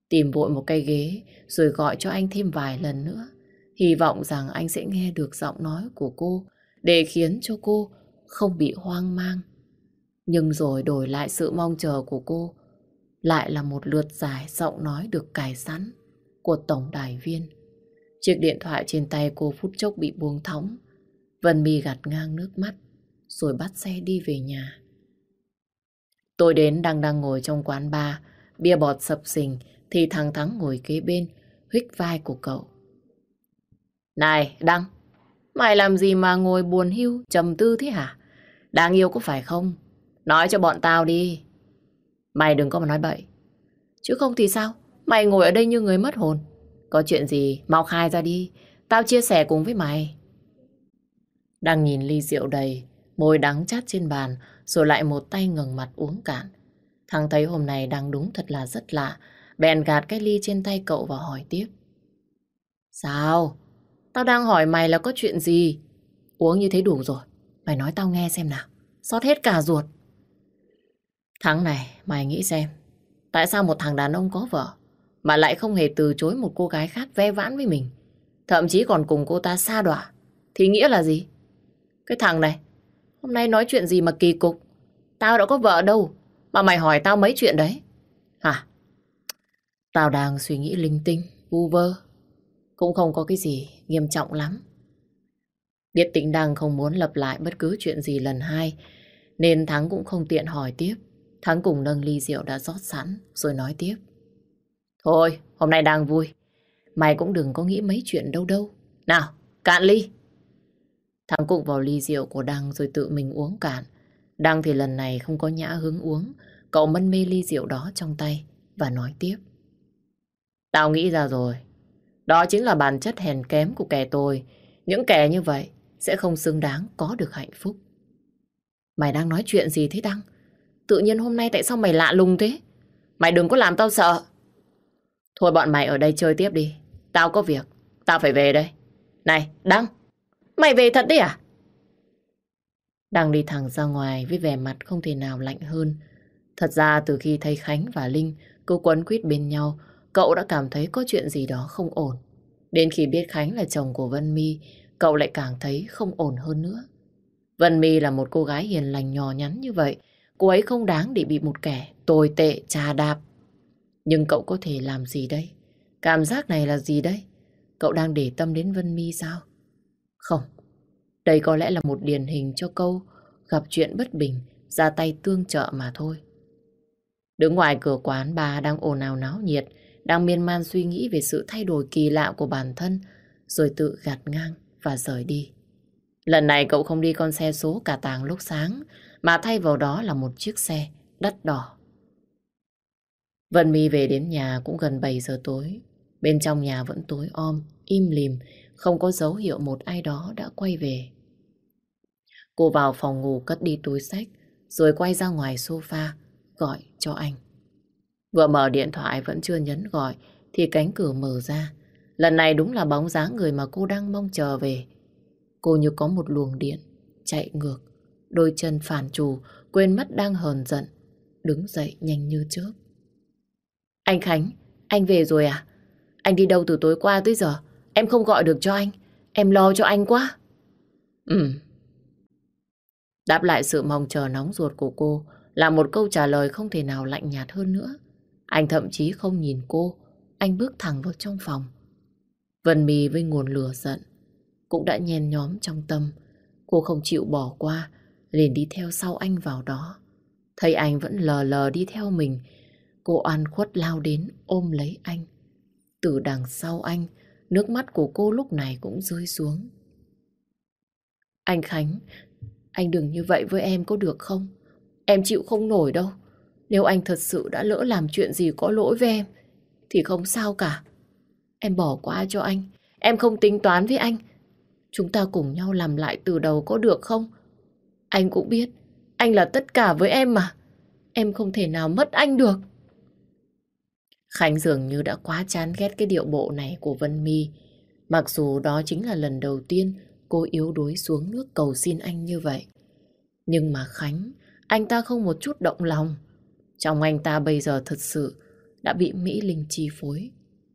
Tìm vội một cây ghế, rồi gọi cho anh thêm vài lần nữa. Hy vọng rằng anh sẽ nghe được giọng nói của cô, để khiến cho cô không bị hoang mang. Nhưng rồi đổi lại sự mong chờ của cô, lại là một lượt dài giọng nói được cài sẵn của tổng đài viên. Chiếc điện thoại trên tay cô phút chốc bị buông thõng. Vân Mi gạt ngang nước mắt, rồi bắt xe đi về nhà. Tôi đến đang đang ngồi trong quán bar, bia bọt sập sình thì thằng Thắng ngồi kế bên, huých vai của cậu. Này, Đăng, mày làm gì mà ngồi buồn hưu, trầm tư thế hả? Đáng yêu có phải không? Nói cho bọn tao đi. Mày đừng có mà nói bậy. Chứ không thì sao? Mày ngồi ở đây như người mất hồn. Có chuyện gì, mau khai ra đi. Tao chia sẻ cùng với mày. Đang nhìn ly rượu đầy, môi đắng chát trên bàn, rồi lại một tay ngừng mặt uống cạn. Thằng thấy hôm nay đang đúng thật là rất lạ. Bèn gạt cái ly trên tay cậu và hỏi tiếp. Sao? Tao đang hỏi mày là có chuyện gì? Uống như thế đủ rồi. Mày nói tao nghe xem nào. Xót hết cả ruột. Thắng này, mày nghĩ xem. Tại sao một thằng đàn ông có vợ mà lại không hề từ chối một cô gái khác ve vãn với mình? Thậm chí còn cùng cô ta xa đọa. Thì nghĩa là gì? Cái thằng này, hôm nay nói chuyện gì mà kỳ cục? Tao đã có vợ đâu, mà mày hỏi tao mấy chuyện đấy? Hả? Tao đang suy nghĩ linh tinh, vu vơ. Cũng không có cái gì nghiêm trọng lắm. Biết tĩnh đang không muốn lặp lại bất cứ chuyện gì lần hai, nên Thắng cũng không tiện hỏi tiếp. Thắng cùng nâng ly rượu đã rót sẵn, rồi nói tiếp. Thôi, hôm nay đang vui. Mày cũng đừng có nghĩ mấy chuyện đâu đâu. Nào, cạn ly. Thắng cụng vào ly rượu của Đăng rồi tự mình uống cạn. Đăng thì lần này không có nhã hứng uống. Cậu mân mê ly rượu đó trong tay và nói tiếp. Tao nghĩ ra rồi. Đó chính là bản chất hèn kém của kẻ tôi. Những kẻ như vậy sẽ không xứng đáng có được hạnh phúc. Mày đang nói chuyện gì thế Đăng? Tự nhiên hôm nay tại sao mày lạ lùng thế? Mày đừng có làm tao sợ. Thôi bọn mày ở đây chơi tiếp đi. Tao có việc. Tao phải về đây. Này, Đăng. Mày về thật đấy à? đang đi thẳng ra ngoài với vẻ mặt không thể nào lạnh hơn. Thật ra từ khi thấy Khánh và Linh cứ quấn quýt bên nhau, cậu đã cảm thấy có chuyện gì đó không ổn. Đến khi biết Khánh là chồng của Vân My, cậu lại càng thấy không ổn hơn nữa. Vân My là một cô gái hiền lành nhỏ nhắn như vậy, cô ấy không đáng để bị một kẻ tồi tệ trà đạp. Nhưng cậu có thể làm gì đây? Cảm giác này là gì đây? Cậu đang để tâm đến Vân My sao? Không, đây có lẽ là một điển hình cho câu gặp chuyện bất bình, ra tay tương trợ mà thôi. Đứng ngoài cửa quán bà đang ồn ào náo nhiệt, đang miên man suy nghĩ về sự thay đổi kỳ lạ của bản thân, rồi tự gạt ngang và rời đi. Lần này cậu không đi con xe số cả tàng lúc sáng, mà thay vào đó là một chiếc xe đắt đỏ. Vân My về đến nhà cũng gần 7 giờ tối. Bên trong nhà vẫn tối om, im lìm, không có dấu hiệu một ai đó đã quay về. Cô vào phòng ngủ cất đi túi sách, rồi quay ra ngoài sofa, gọi cho anh. Vừa mở điện thoại vẫn chưa nhấn gọi, thì cánh cửa mở ra. Lần này đúng là bóng dáng người mà cô đang mong chờ về. Cô như có một luồng điện, chạy ngược, đôi chân phản trù, quên mất đang hờn giận, đứng dậy nhanh như chớp. Anh Khánh, anh về rồi à? Anh đi đâu từ tối qua tới giờ? Em không gọi được cho anh. Em lo cho anh quá. Ừ. Đáp lại sự mong chờ nóng ruột của cô là một câu trả lời không thể nào lạnh nhạt hơn nữa. Anh thậm chí không nhìn cô. Anh bước thẳng vào trong phòng. Vân mì với nguồn lửa giận cũng đã nhen nhóm trong tâm. Cô không chịu bỏ qua, liền đi theo sau anh vào đó. Thấy anh vẫn lờ lờ đi theo mình, cô oan khuất lao đến ôm lấy anh. Từ đằng sau anh, nước mắt của cô lúc này cũng rơi xuống. Anh Khánh, anh đừng như vậy với em có được không? Em chịu không nổi đâu. Nếu anh thật sự đã lỡ làm chuyện gì có lỗi với em, thì không sao cả. Em bỏ qua cho anh. Em không tính toán với anh. Chúng ta cùng nhau làm lại từ đầu có được không? Anh cũng biết, anh là tất cả với em mà. Em không thể nào mất anh được. Khánh dường như đã quá chán ghét cái điệu bộ này của Vân Mi, Mặc dù đó chính là lần đầu tiên cô yếu đuối xuống nước cầu xin anh như vậy. Nhưng mà Khánh, anh ta không một chút động lòng. Trong anh ta bây giờ thật sự đã bị Mỹ Linh chi phối.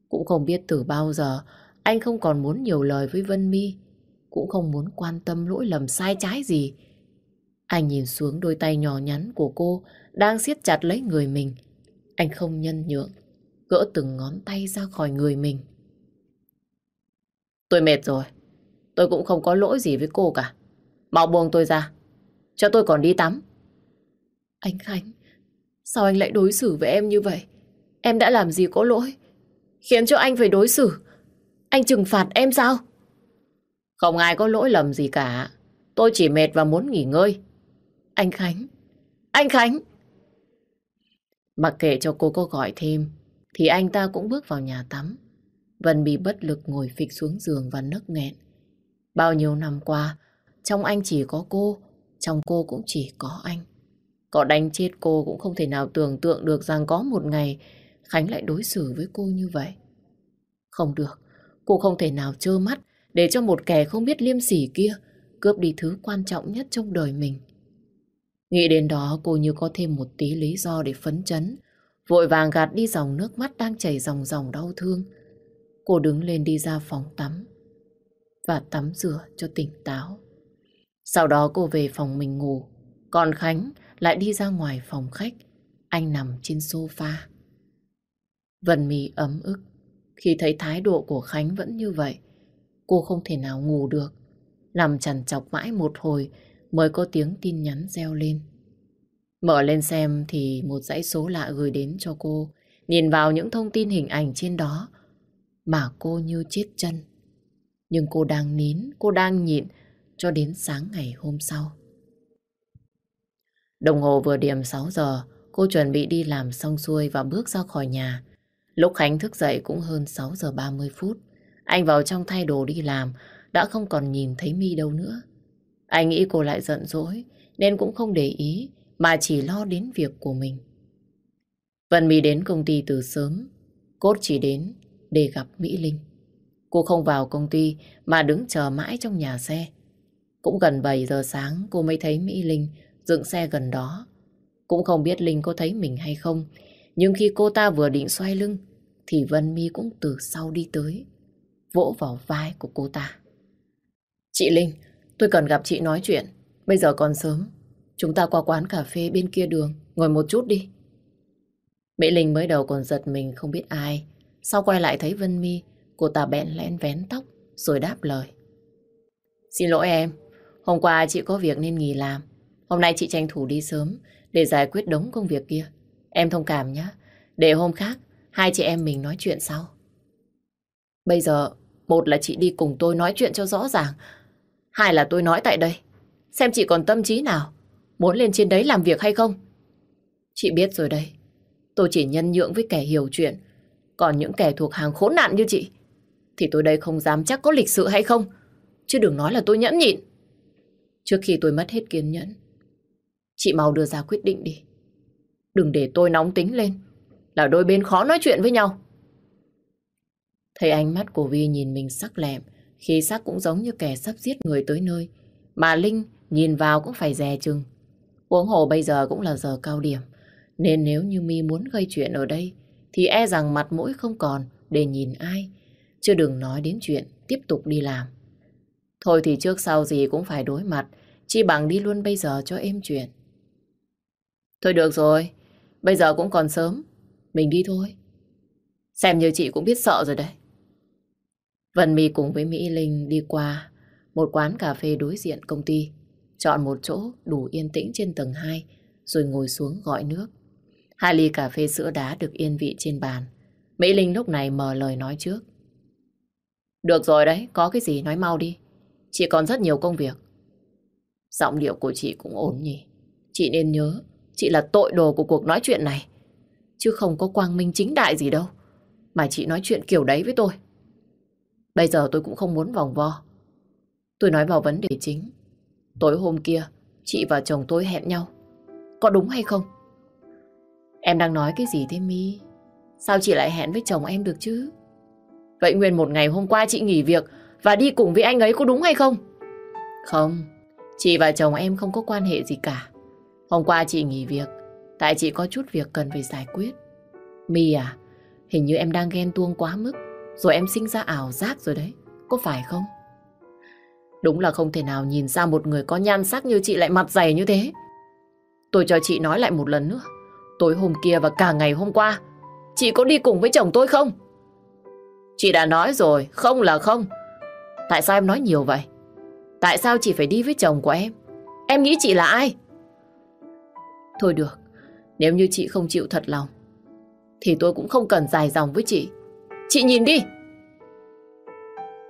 Cũng không biết từ bao giờ anh không còn muốn nhiều lời với Vân Mi, Cũng không muốn quan tâm lỗi lầm sai trái gì. Anh nhìn xuống đôi tay nhỏ nhắn của cô đang siết chặt lấy người mình. Anh không nhân nhượng gỡ từng ngón tay ra khỏi người mình. Tôi mệt rồi. Tôi cũng không có lỗi gì với cô cả. Mau buông tôi ra. Cho tôi còn đi tắm. Anh Khánh, sao anh lại đối xử với em như vậy? Em đã làm gì có lỗi? Khiến cho anh phải đối xử. Anh trừng phạt em sao? Không ai có lỗi lầm gì cả. Tôi chỉ mệt và muốn nghỉ ngơi. Anh Khánh, anh Khánh. Mặc kệ cho cô có gọi thêm, thì anh ta cũng bước vào nhà tắm. Vân bị bất lực ngồi phịch xuống giường và nấc nghẹn. Bao nhiêu năm qua, trong anh chỉ có cô, trong cô cũng chỉ có anh. Có đánh chết cô cũng không thể nào tưởng tượng được rằng có một ngày Khánh lại đối xử với cô như vậy. Không được, cô không thể nào trơ mắt để cho một kẻ không biết liêm sỉ kia cướp đi thứ quan trọng nhất trong đời mình. Nghĩ đến đó cô như có thêm một tí lý do để phấn chấn, Vội vàng gạt đi dòng nước mắt đang chảy dòng dòng đau thương. Cô đứng lên đi ra phòng tắm và tắm rửa cho tỉnh táo. Sau đó cô về phòng mình ngủ, còn Khánh lại đi ra ngoài phòng khách. Anh nằm trên sofa. Vân mì ấm ức khi thấy thái độ của Khánh vẫn như vậy. Cô không thể nào ngủ được. Nằm chằn chọc mãi một hồi mới có tiếng tin nhắn reo lên. Mở lên xem thì một dãy số lạ gửi đến cho cô. Nhìn vào những thông tin hình ảnh trên đó mà cô như chết chân. Nhưng cô đang nín, cô đang nhịn cho đến sáng ngày hôm sau. Đồng hồ vừa điểm 6 giờ, cô chuẩn bị đi làm xong xuôi và bước ra khỏi nhà. Lúc Khánh thức dậy cũng hơn 6 giờ 30 phút. Anh vào trong thay đồ đi làm, đã không còn nhìn thấy mi đâu nữa. Anh nghĩ cô lại giận dỗi, nên cũng không để ý, mà chỉ lo đến việc của mình. Vân Mi đến công ty từ sớm, Cốt chỉ đến để gặp Mỹ Linh. Cô không vào công ty mà đứng chờ mãi trong nhà xe. Cũng gần 7 giờ sáng cô mới thấy Mỹ Linh dựng xe gần đó. Cũng không biết Linh có thấy mình hay không, nhưng khi cô ta vừa định xoay lưng thì Vân Mi cũng từ sau đi tới, vỗ vào vai của cô ta. Chị Linh, tôi cần gặp chị nói chuyện, bây giờ còn sớm, Chúng ta qua quán cà phê bên kia đường, ngồi một chút đi. Mỹ Linh mới đầu còn giật mình không biết ai. Sau quay lại thấy Vân Mi, cô ta bẽn lẽn vén tóc, rồi đáp lời. Xin lỗi em, hôm qua chị có việc nên nghỉ làm. Hôm nay chị tranh thủ đi sớm để giải quyết đống công việc kia. Em thông cảm nhé. Để hôm khác, hai chị em mình nói chuyện sau. Bây giờ, một là chị đi cùng tôi nói chuyện cho rõ ràng. Hai là tôi nói tại đây. Xem chị còn tâm trí nào. Muốn lên trên đấy làm việc hay không? Chị biết rồi đây. Tôi chỉ nhân nhượng với kẻ hiểu chuyện. Còn những kẻ thuộc hàng khốn nạn như chị, thì tôi đây không dám chắc có lịch sự hay không. Chứ đừng nói là tôi nhẫn nhịn. Trước khi tôi mất hết kiên nhẫn, chị mau đưa ra quyết định đi. Đừng để tôi nóng tính lên, là đôi bên khó nói chuyện với nhau. Thấy ánh mắt của Vi nhìn mình sắc lẹm, khí sắc cũng giống như kẻ sắp giết người tới nơi. Mà Linh nhìn vào cũng phải dè chừng. Uống hồ bây giờ cũng là giờ cao điểm. Nên nếu như mi muốn gây chuyện ở đây, thì e rằng mặt mũi không còn để nhìn ai. Chứ đừng nói đến chuyện tiếp tục đi làm. Thôi thì trước sau gì cũng phải đối mặt, chi bằng đi luôn bây giờ cho êm chuyện. Thôi được rồi, bây giờ cũng còn sớm, mình đi thôi. Xem như chị cũng biết sợ rồi đấy. Vân My cùng với Mỹ Linh đi qua một quán cà phê đối diện công ty, chọn một chỗ đủ yên tĩnh trên tầng 2, rồi ngồi xuống gọi nước. Hai ly cà phê sữa đá được yên vị trên bàn. Mỹ Linh lúc này mở lời nói trước. Được rồi đấy, có cái gì nói mau đi. Chị còn rất nhiều công việc. Giọng điệu của chị cũng ổn nhỉ. Chị nên nhớ, chị là tội đồ của cuộc nói chuyện này. Chứ không có quang minh chính đại gì đâu. Mà chị nói chuyện kiểu đấy với tôi. Bây giờ tôi cũng không muốn vòng vo. Tôi nói vào vấn đề chính. Tối hôm kia, chị và chồng tôi hẹn nhau. Có đúng hay không? Em đang nói cái gì thế Mi? Sao chị lại hẹn với chồng em được chứ? Vậy nguyên một ngày hôm qua chị nghỉ việc và đi cùng với anh ấy có đúng hay không? Không, chị và chồng em không có quan hệ gì cả. Hôm qua chị nghỉ việc, tại chị có chút việc cần phải giải quyết. Mi à, hình như em đang ghen tuông quá mức, rồi em sinh ra ảo giác rồi đấy, có phải không? Đúng là không thể nào nhìn ra một người có nhan sắc như chị lại mặt dày như thế. Tôi cho chị nói lại một lần nữa. Tối hôm kia và cả ngày hôm qua, chị có đi cùng với chồng tôi không? Chị đã nói rồi, không là không. Tại sao em nói nhiều vậy? Tại sao chị phải đi với chồng của em? Em nghĩ chị là ai? Thôi được, nếu như chị không chịu thật lòng, thì tôi cũng không cần dài dòng với chị. Chị nhìn đi!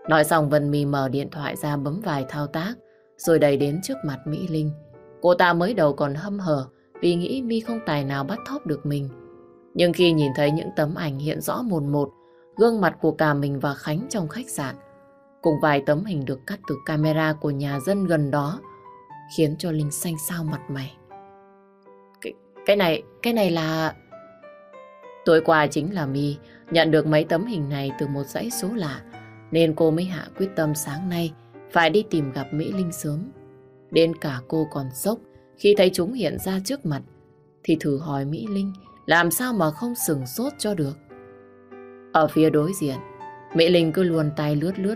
Nói xong Vân My mở điện thoại ra bấm vài thao tác, rồi đầy đến trước mặt Mỹ Linh. Cô ta mới đầu còn hâm hở vì nghĩ My không tài nào bắt thóp được mình. Nhưng khi nhìn thấy những tấm ảnh hiện rõ mồn một, gương mặt của cả mình và Khánh trong khách sạn, cùng vài tấm hình được cắt từ camera của nhà dân gần đó, khiến cho Linh xanh xao mặt mày. Cái, cái này, cái này là... Tối qua chính là My nhận được mấy tấm hình này từ một dãy số lạ, nên cô mới hạ quyết tâm sáng nay phải đi tìm gặp Mỹ Linh sớm. Đến cả cô còn sốc khi thấy chúng hiện ra trước mặt, thì thử hỏi Mỹ Linh làm sao mà không sừng sốt cho được. Ở phía đối diện, Mỹ Linh cứ luồn tay lướt lướt,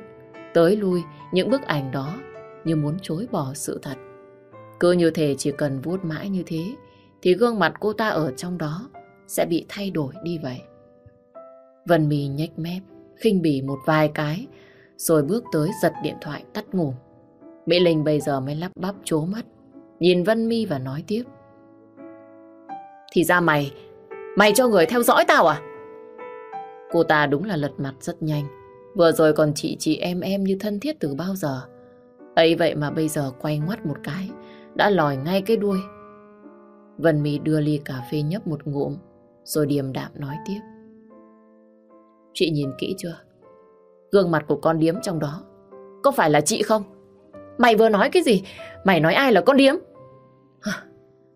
tới lui những bức ảnh đó như muốn chối bỏ sự thật. Cứ như thể chỉ cần vuốt mãi như thế, thì gương mặt cô ta ở trong đó sẽ bị thay đổi đi vậy. Vân Mì nhếch mép, khinh bỉ một vài cái, rồi bước tới giật điện thoại tắt ngủ. Mỹ Linh bây giờ mới lắp bắp chố mắt, nhìn Vân Mi và nói tiếp. Thì ra mày, mày cho người theo dõi tao à? Cô ta đúng là lật mặt rất nhanh. Vừa rồi còn chị chị em em như thân thiết từ bao giờ. ấy vậy mà bây giờ quay ngoắt một cái, đã lòi ngay cái đuôi. Vân Mi đưa ly cà phê nhấp một ngụm, rồi điềm đạm nói tiếp. Chị nhìn kỹ chưa? Gương mặt của con điếm trong đó, có phải là chị không? Mày vừa nói cái gì? Mày nói ai là con điếm?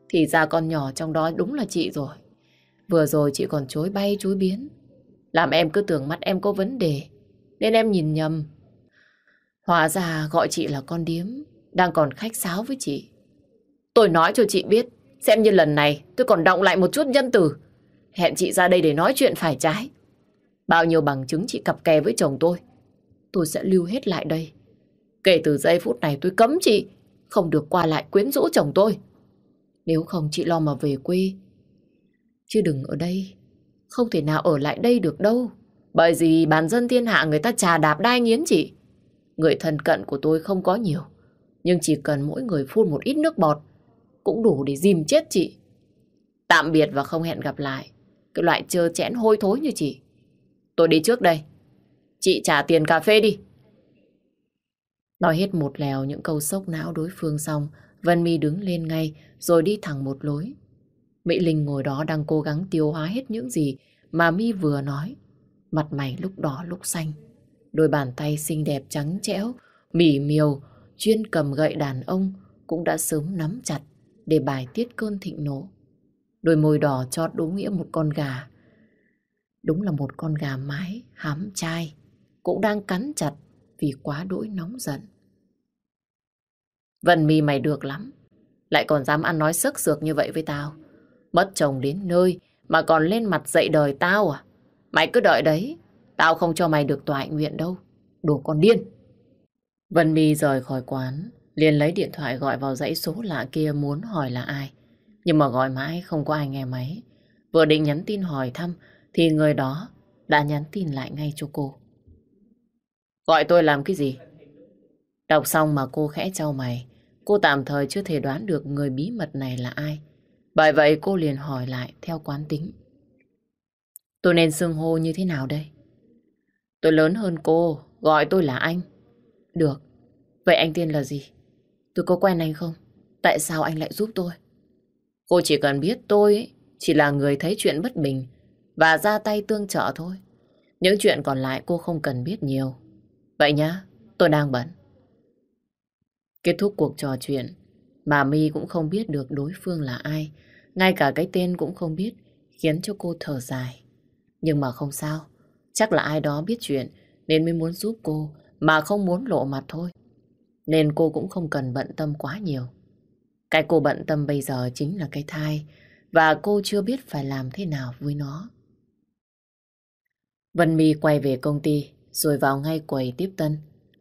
Thì ra con nhỏ trong đó đúng là chị rồi. Vừa rồi chị còn chối bay chối biến. Làm em cứ tưởng mắt em có vấn đề. Nên em nhìn nhầm. Hóa ra gọi chị là con điếm. Đang còn khách sáo với chị. Tôi nói cho chị biết. Xem như lần này tôi còn động lại một chút nhân từ. Hẹn chị ra đây để nói chuyện phải trái. Bao nhiêu bằng chứng chị cặp kè với chồng tôi. Tôi sẽ lưu hết lại đây. Kể từ giây phút này tôi cấm chị, không được qua lại quyến rũ chồng tôi. Nếu không chị lo mà về quê. Chứ đừng ở đây. Không thể nào ở lại đây được đâu. Bởi vì bản dân thiên hạ người ta trà đạp đai nghiến chị. Người thân cận của tôi không có nhiều. Nhưng chỉ cần mỗi người phun một ít nước bọt cũng đủ để dìm chết chị. Tạm biệt và không hẹn gặp lại. Cái loại trơ chẽn hôi thối như chị. Tôi đi trước đây. Chị trả tiền cà phê đi. Nói hết một lèo những câu sốc não đối phương xong, Vân Mi đứng lên ngay rồi đi thẳng một lối. Mỹ Linh ngồi đó đang cố gắng tiêu hóa hết những gì mà Mi vừa nói. Mặt mày lúc đỏ lúc xanh. Đôi bàn tay xinh đẹp trắng trẽo, mỉ miều, chuyên cầm gậy đàn ông cũng đã sớm nắm chặt để bài tiết cơn thịnh nộ. Đôi môi đỏ chót đúng nghĩa một con gà. Đúng là một con gà mái, hám chai, cũng đang cắn chặt vì quá đỗi nóng giận. Vân mi mày được lắm, lại còn dám ăn nói sức sược như vậy với tao. Mất chồng đến nơi mà còn lên mặt dậy đời tao à? Mày cứ đợi đấy, tao không cho mày được tòa nguyện đâu. Đồ con điên. Vân Mi rời khỏi quán, liền lấy điện thoại gọi vào dãy số lạ kia muốn hỏi là ai. Nhưng mà gọi mãi không có ai nghe máy. Vừa định nhắn tin hỏi thăm thì người đó đã nhắn tin lại ngay cho cô. Gọi tôi làm cái gì? Đọc xong mà cô khẽ trao mày. Cô tạm thời chưa thể đoán được người bí mật này là ai. Bởi vậy cô liền hỏi lại theo quán tính. Tôi nên xưng hô như thế nào đây? Tôi lớn hơn cô, gọi tôi là anh. Được. Vậy anh tên là gì? Tôi có quen anh không? Tại sao anh lại giúp tôi? Cô chỉ cần biết tôi ấy, chỉ là người thấy chuyện bất bình và ra tay tương trợ thôi. Những chuyện còn lại cô không cần biết nhiều. Vậy nhá, tôi đang bận. Kết thúc cuộc trò chuyện, bà My cũng không biết được đối phương là ai. Ngay cả cái tên cũng không biết, khiến cho cô thở dài. Nhưng mà không sao, chắc là ai đó biết chuyện nên mới muốn giúp cô mà không muốn lộ mặt thôi. Nên cô cũng không cần bận tâm quá nhiều. Cái cô bận tâm bây giờ chính là cái thai và cô chưa biết phải làm thế nào với nó. Vân My quay về công ty rồi vào ngay quầy tiếp tân.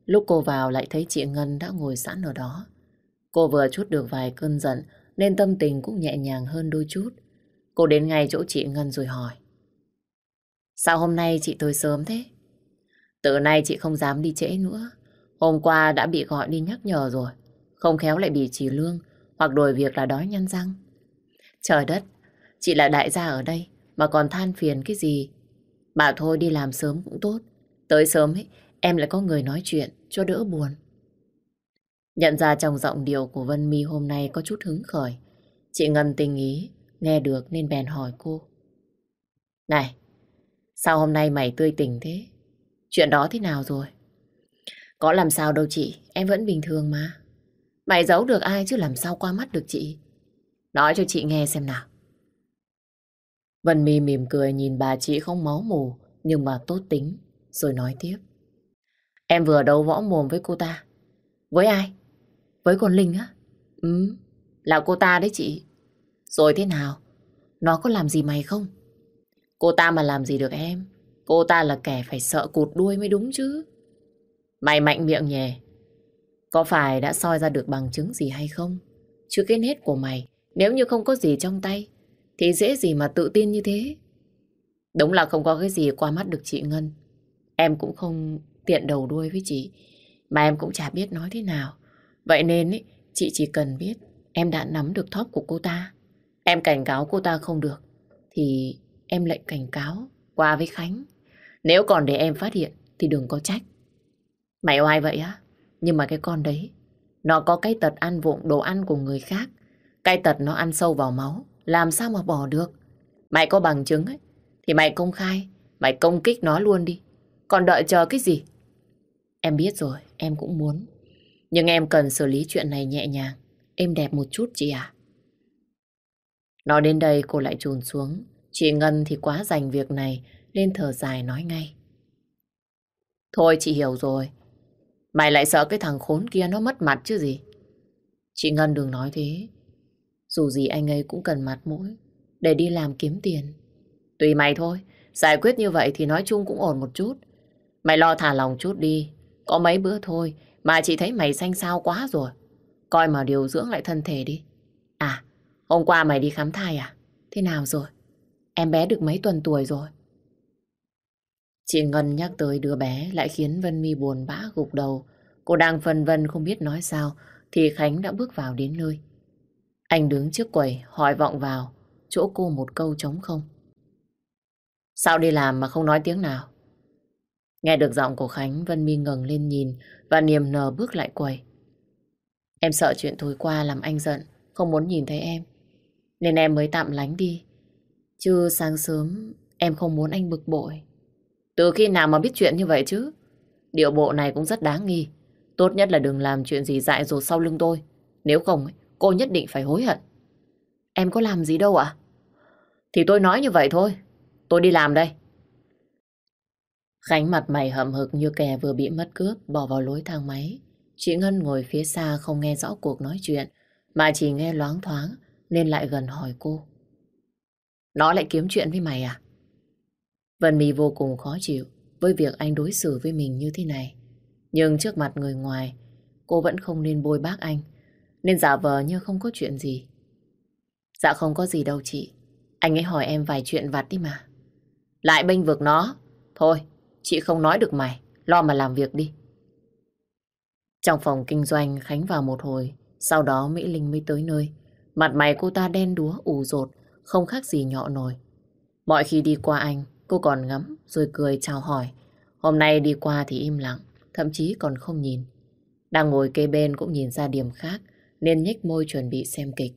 Lúc cô vào lại thấy chị Ngân đã ngồi sẵn ở đó. Cô vừa chút được vài cơn giận nên tâm tình cũng nhẹ nhàng hơn đôi chút. Cô đến ngay chỗ chị Ngân rồi hỏi. Sao hôm nay chị tới sớm thế? Từ nay chị không dám đi trễ nữa. Hôm qua đã bị gọi đi nhắc nhở rồi. Không khéo lại bị trì lương hoặc đổi việc là đói nhăn răng. Trời đất, chị là đại gia ở đây mà còn than phiền cái gì. Mà thôi đi làm sớm cũng tốt. Tới sớm ấy, em lại có người nói chuyện cho đỡ buồn. Nhận ra trong giọng điệu của Vân Mi hôm nay có chút hứng khởi. Chị Ngân tình ý, nghe được nên bèn hỏi cô. Này, sao hôm nay mày tươi tỉnh thế? Chuyện đó thế nào rồi? Có làm sao đâu chị, em vẫn bình thường mà. Mày giấu được ai chứ làm sao qua mắt được chị? Nói cho chị nghe xem nào. Vân Mi mỉm cười nhìn bà chị không máu mù nhưng mà tốt tính rồi nói tiếp. Em vừa đấu võ mồm với cô ta. Với ai? Với con Linh á? Ừ, là cô ta đấy chị. Rồi thế nào? Nó có làm gì mày không? Cô ta mà làm gì được em? Cô ta là kẻ phải sợ cụt đuôi mới đúng chứ. Mày mạnh miệng nhè. Có phải đã soi ra được bằng chứng gì hay không? Chứ cái nết của mày, nếu như không có gì trong tay, thì dễ gì mà tự tin như thế. Đúng là không có cái gì qua mắt được chị Ngân. Em cũng không tiện đầu đuôi với chị, mà em cũng chả biết nói thế nào. Vậy nên ý, chị chỉ cần biết em đã nắm được thóp của cô ta. Em cảnh cáo cô ta không được, thì em lệnh cảnh cáo qua với Khánh. Nếu còn để em phát hiện thì đừng có trách. Mày oai vậy á? Nhưng mà cái con đấy, nó có cái tật ăn vụng đồ ăn của người khác. Cái tật nó ăn sâu vào máu, làm sao mà bỏ được? Mày có bằng chứng ấy, thì mày công khai, mày công kích nó luôn đi. Còn đợi chờ cái gì? Em biết rồi, em cũng muốn. Nhưng em cần xử lý chuyện này nhẹ nhàng, êm đẹp một chút chị à. Nói đến đây cô lại trùn xuống. Chị Ngân thì quá dành việc này nên thở dài nói ngay. Thôi chị hiểu rồi. Mày lại sợ cái thằng khốn kia nó mất mặt chứ gì. Chị Ngân đừng nói thế. Dù gì anh ấy cũng cần mặt mũi để đi làm kiếm tiền. Tùy mày thôi. Giải quyết như vậy thì nói chung cũng ổn một chút. Mày lo thả lòng chút đi. Có mấy bữa thôi mà chị thấy mày xanh xao quá rồi. Coi mà điều dưỡng lại thân thể đi. À, hôm qua mày đi khám thai à? Thế nào rồi? Em bé được mấy tuần tuổi rồi? Chị Ngân nhắc tới đứa bé lại khiến Vân Mi buồn bã gục đầu. Cô đang phân vân không biết nói sao thì Khánh đã bước vào đến nơi. Anh đứng trước quầy hỏi vọng vào chỗ cô một câu trống không. Sao đi làm mà không nói tiếng nào? Nghe được giọng của Khánh, Vân Mi ngẩng lên nhìn và niềm nở bước lại quầy. Em sợ chuyện tối qua làm anh giận, không muốn nhìn thấy em. Nên em mới tạm lánh đi. Chứ sáng sớm em không muốn anh bực bội. Từ khi nào mà biết chuyện như vậy chứ? Điệu bộ này cũng rất đáng nghi. Tốt nhất là đừng làm chuyện gì dại dột sau lưng tôi. Nếu không, cô nhất định phải hối hận. Em có làm gì đâu ạ? Thì tôi nói như vậy thôi. Tôi đi làm đây. Khánh mặt mày hậm hực như kẻ vừa bị mất cướp bỏ vào lối thang máy. Chị Ngân ngồi phía xa không nghe rõ cuộc nói chuyện mà chỉ nghe loáng thoáng nên lại gần hỏi cô. Nó lại kiếm chuyện với mày à? Vân mì vô cùng khó chịu với việc anh đối xử với mình như thế này. Nhưng trước mặt người ngoài, cô vẫn không nên bôi bác anh, nên giả vờ như không có chuyện gì. Dạ không có gì đâu chị, anh ấy hỏi em vài chuyện vặt đi mà. Lại bênh vực nó, thôi, chị không nói được mày, lo mà làm việc đi. Trong phòng kinh doanh, Khánh vào một hồi, sau đó Mỹ Linh mới tới nơi. Mặt mày cô ta đen đúa, ủ rột, không khác gì nhọ nồi. Mọi khi đi qua anh, cô còn ngắm rồi cười chào hỏi. Hôm nay đi qua thì im lặng, thậm chí còn không nhìn. Đang ngồi kế bên cũng nhìn ra điểm khác, nên nhếch môi chuẩn bị xem kịch.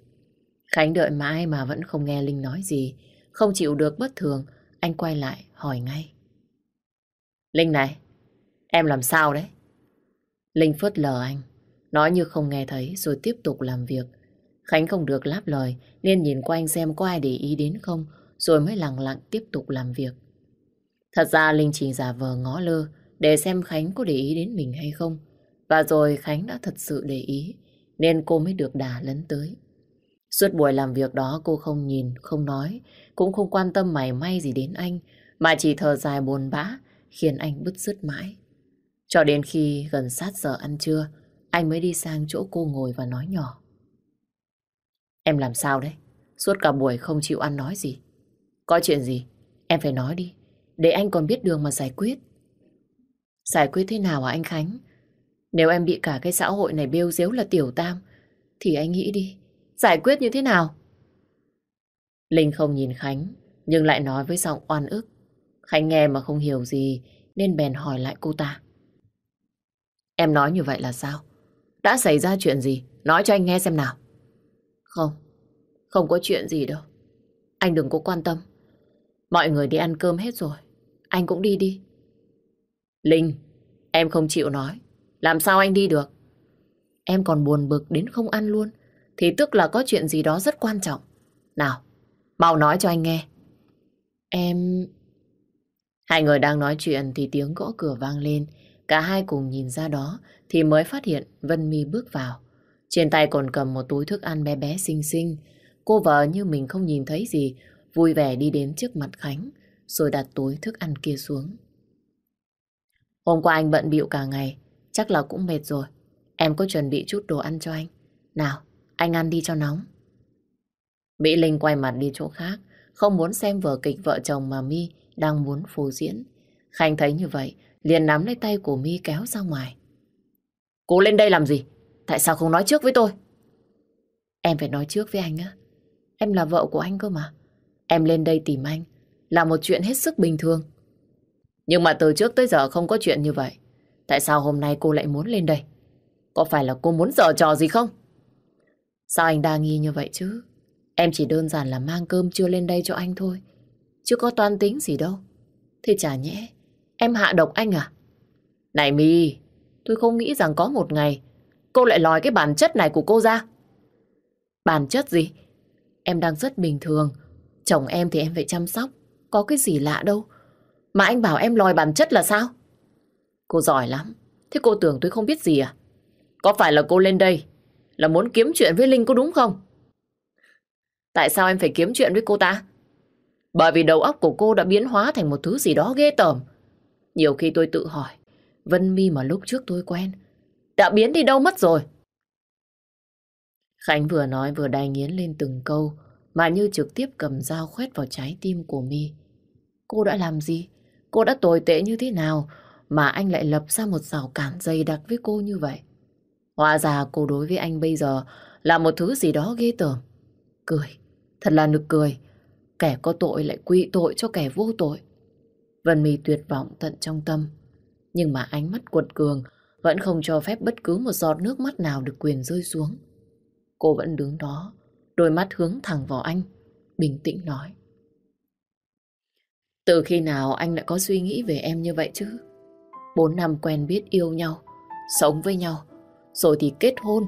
Khánh đợi mãi mà vẫn không nghe Linh nói gì. Không chịu được bất thường, anh quay lại hỏi ngay. Linh này, em làm sao đấy? Linh phớt lờ anh, nói như không nghe thấy rồi tiếp tục làm việc. Khánh không được láp lời nên nhìn qua anh xem có ai để ý đến không rồi mới lặng lặng tiếp tục làm việc. Thật ra Linh chỉ giả vờ ngó lơ để xem Khánh có để ý đến mình hay không. Và rồi Khánh đã thật sự để ý nên cô mới được đà lấn tới. Suốt buổi làm việc đó cô không nhìn, không nói, cũng không quan tâm mảy may gì đến anh, mà chỉ thở dài buồn bã, khiến anh bứt rứt mãi. Cho đến khi gần sát giờ ăn trưa, anh mới đi sang chỗ cô ngồi và nói nhỏ. Em làm sao đấy? Suốt cả buổi không chịu ăn nói gì. Có chuyện gì? Em phải nói đi, để anh còn biết đường mà giải quyết. Giải quyết thế nào hả anh Khánh? Nếu em bị cả cái xã hội này bêu dếu là tiểu tam, thì anh nghĩ đi, giải quyết như thế nào? Linh không nhìn Khánh, nhưng lại nói với giọng oan ức. Khánh nghe mà không hiểu gì, nên bèn hỏi lại cô ta. Em nói như vậy là sao? Đã xảy ra chuyện gì? Nói cho anh nghe xem nào. Không, không có chuyện gì đâu. Anh đừng có quan tâm. Mọi người đi ăn cơm hết rồi. Anh cũng đi đi. Linh, em không chịu nói. Làm sao anh đi được? Em còn buồn bực đến không ăn luôn. Thì tức là có chuyện gì đó rất quan trọng. Nào, mau nói cho anh nghe. Em... Hai người đang nói chuyện thì tiếng gõ cửa vang lên. Cả hai cùng nhìn ra đó thì mới phát hiện Vân Mi bước vào. Trên tay còn cầm một túi thức ăn bé bé xinh xinh. Cô vợ như mình không nhìn thấy gì, vui vẻ đi đến trước mặt Khánh, rồi đặt túi thức ăn kia xuống. Hôm qua anh bận bịu cả ngày, chắc là cũng mệt rồi. Em có chuẩn bị chút đồ ăn cho anh. Nào, anh ăn đi cho nóng. Mỹ Linh quay mặt đi chỗ khác, không muốn xem vở kịch vợ chồng mà Mi đang muốn phô diễn. Khánh thấy như vậy, liền nắm lấy tay của Mi kéo ra ngoài. Cô lên đây làm gì? Tại sao không nói trước với tôi? Em phải nói trước với anh á. Em là vợ của anh cơ mà. Em lên đây tìm anh là một chuyện hết sức bình thường. Nhưng mà từ trước tới giờ không có chuyện như vậy. Tại sao hôm nay cô lại muốn lên đây? Có phải là cô muốn dở trò gì không? Sao anh đa nghi như vậy chứ? Em chỉ đơn giản là mang cơm chưa lên đây cho anh thôi. Chứ có toan tính gì đâu. Thế chả nhẽ, em hạ độc anh à? Này Mi, tôi không nghĩ rằng có một ngày cô lại lòi cái bản chất này của cô ra. Bản chất gì? Em đang rất bình thường. Chồng em thì em phải chăm sóc. Có cái gì lạ đâu. Mà anh bảo em lòi bản chất là sao? Cô giỏi lắm. Thế cô tưởng tôi không biết gì à? Có phải là cô lên đây là muốn kiếm chuyện với Linh có đúng không? Tại sao em phải kiếm chuyện với cô ta? Bởi vì đầu óc của cô đã biến hóa thành một thứ gì đó ghê tởm. Nhiều khi tôi tự hỏi, Vân Mi mà lúc trước tôi quen, đã biến đi đâu mất rồi? Khánh vừa nói vừa đai nghiến lên từng câu, mà như trực tiếp cầm dao khoét vào trái tim của Mi. Cô đã làm gì? Cô đã tồi tệ như thế nào mà anh lại lập ra một rào cản dày đặc với cô như vậy? Hóa ra cô đối với anh bây giờ là một thứ gì đó ghê tởm. Cười, thật là nực cười. Kẻ có tội lại quy tội cho kẻ vô tội. Vân Mi tuyệt vọng tận trong tâm. Nhưng mà ánh mắt quật cường vẫn không cho phép bất cứ một giọt nước mắt nào được quyền rơi xuống. Cô vẫn đứng đó, đôi mắt hướng thẳng vào anh, bình tĩnh nói. Từ khi nào anh lại có suy nghĩ về em như vậy chứ? Bốn năm quen biết yêu nhau, sống với nhau, rồi thì kết hôn,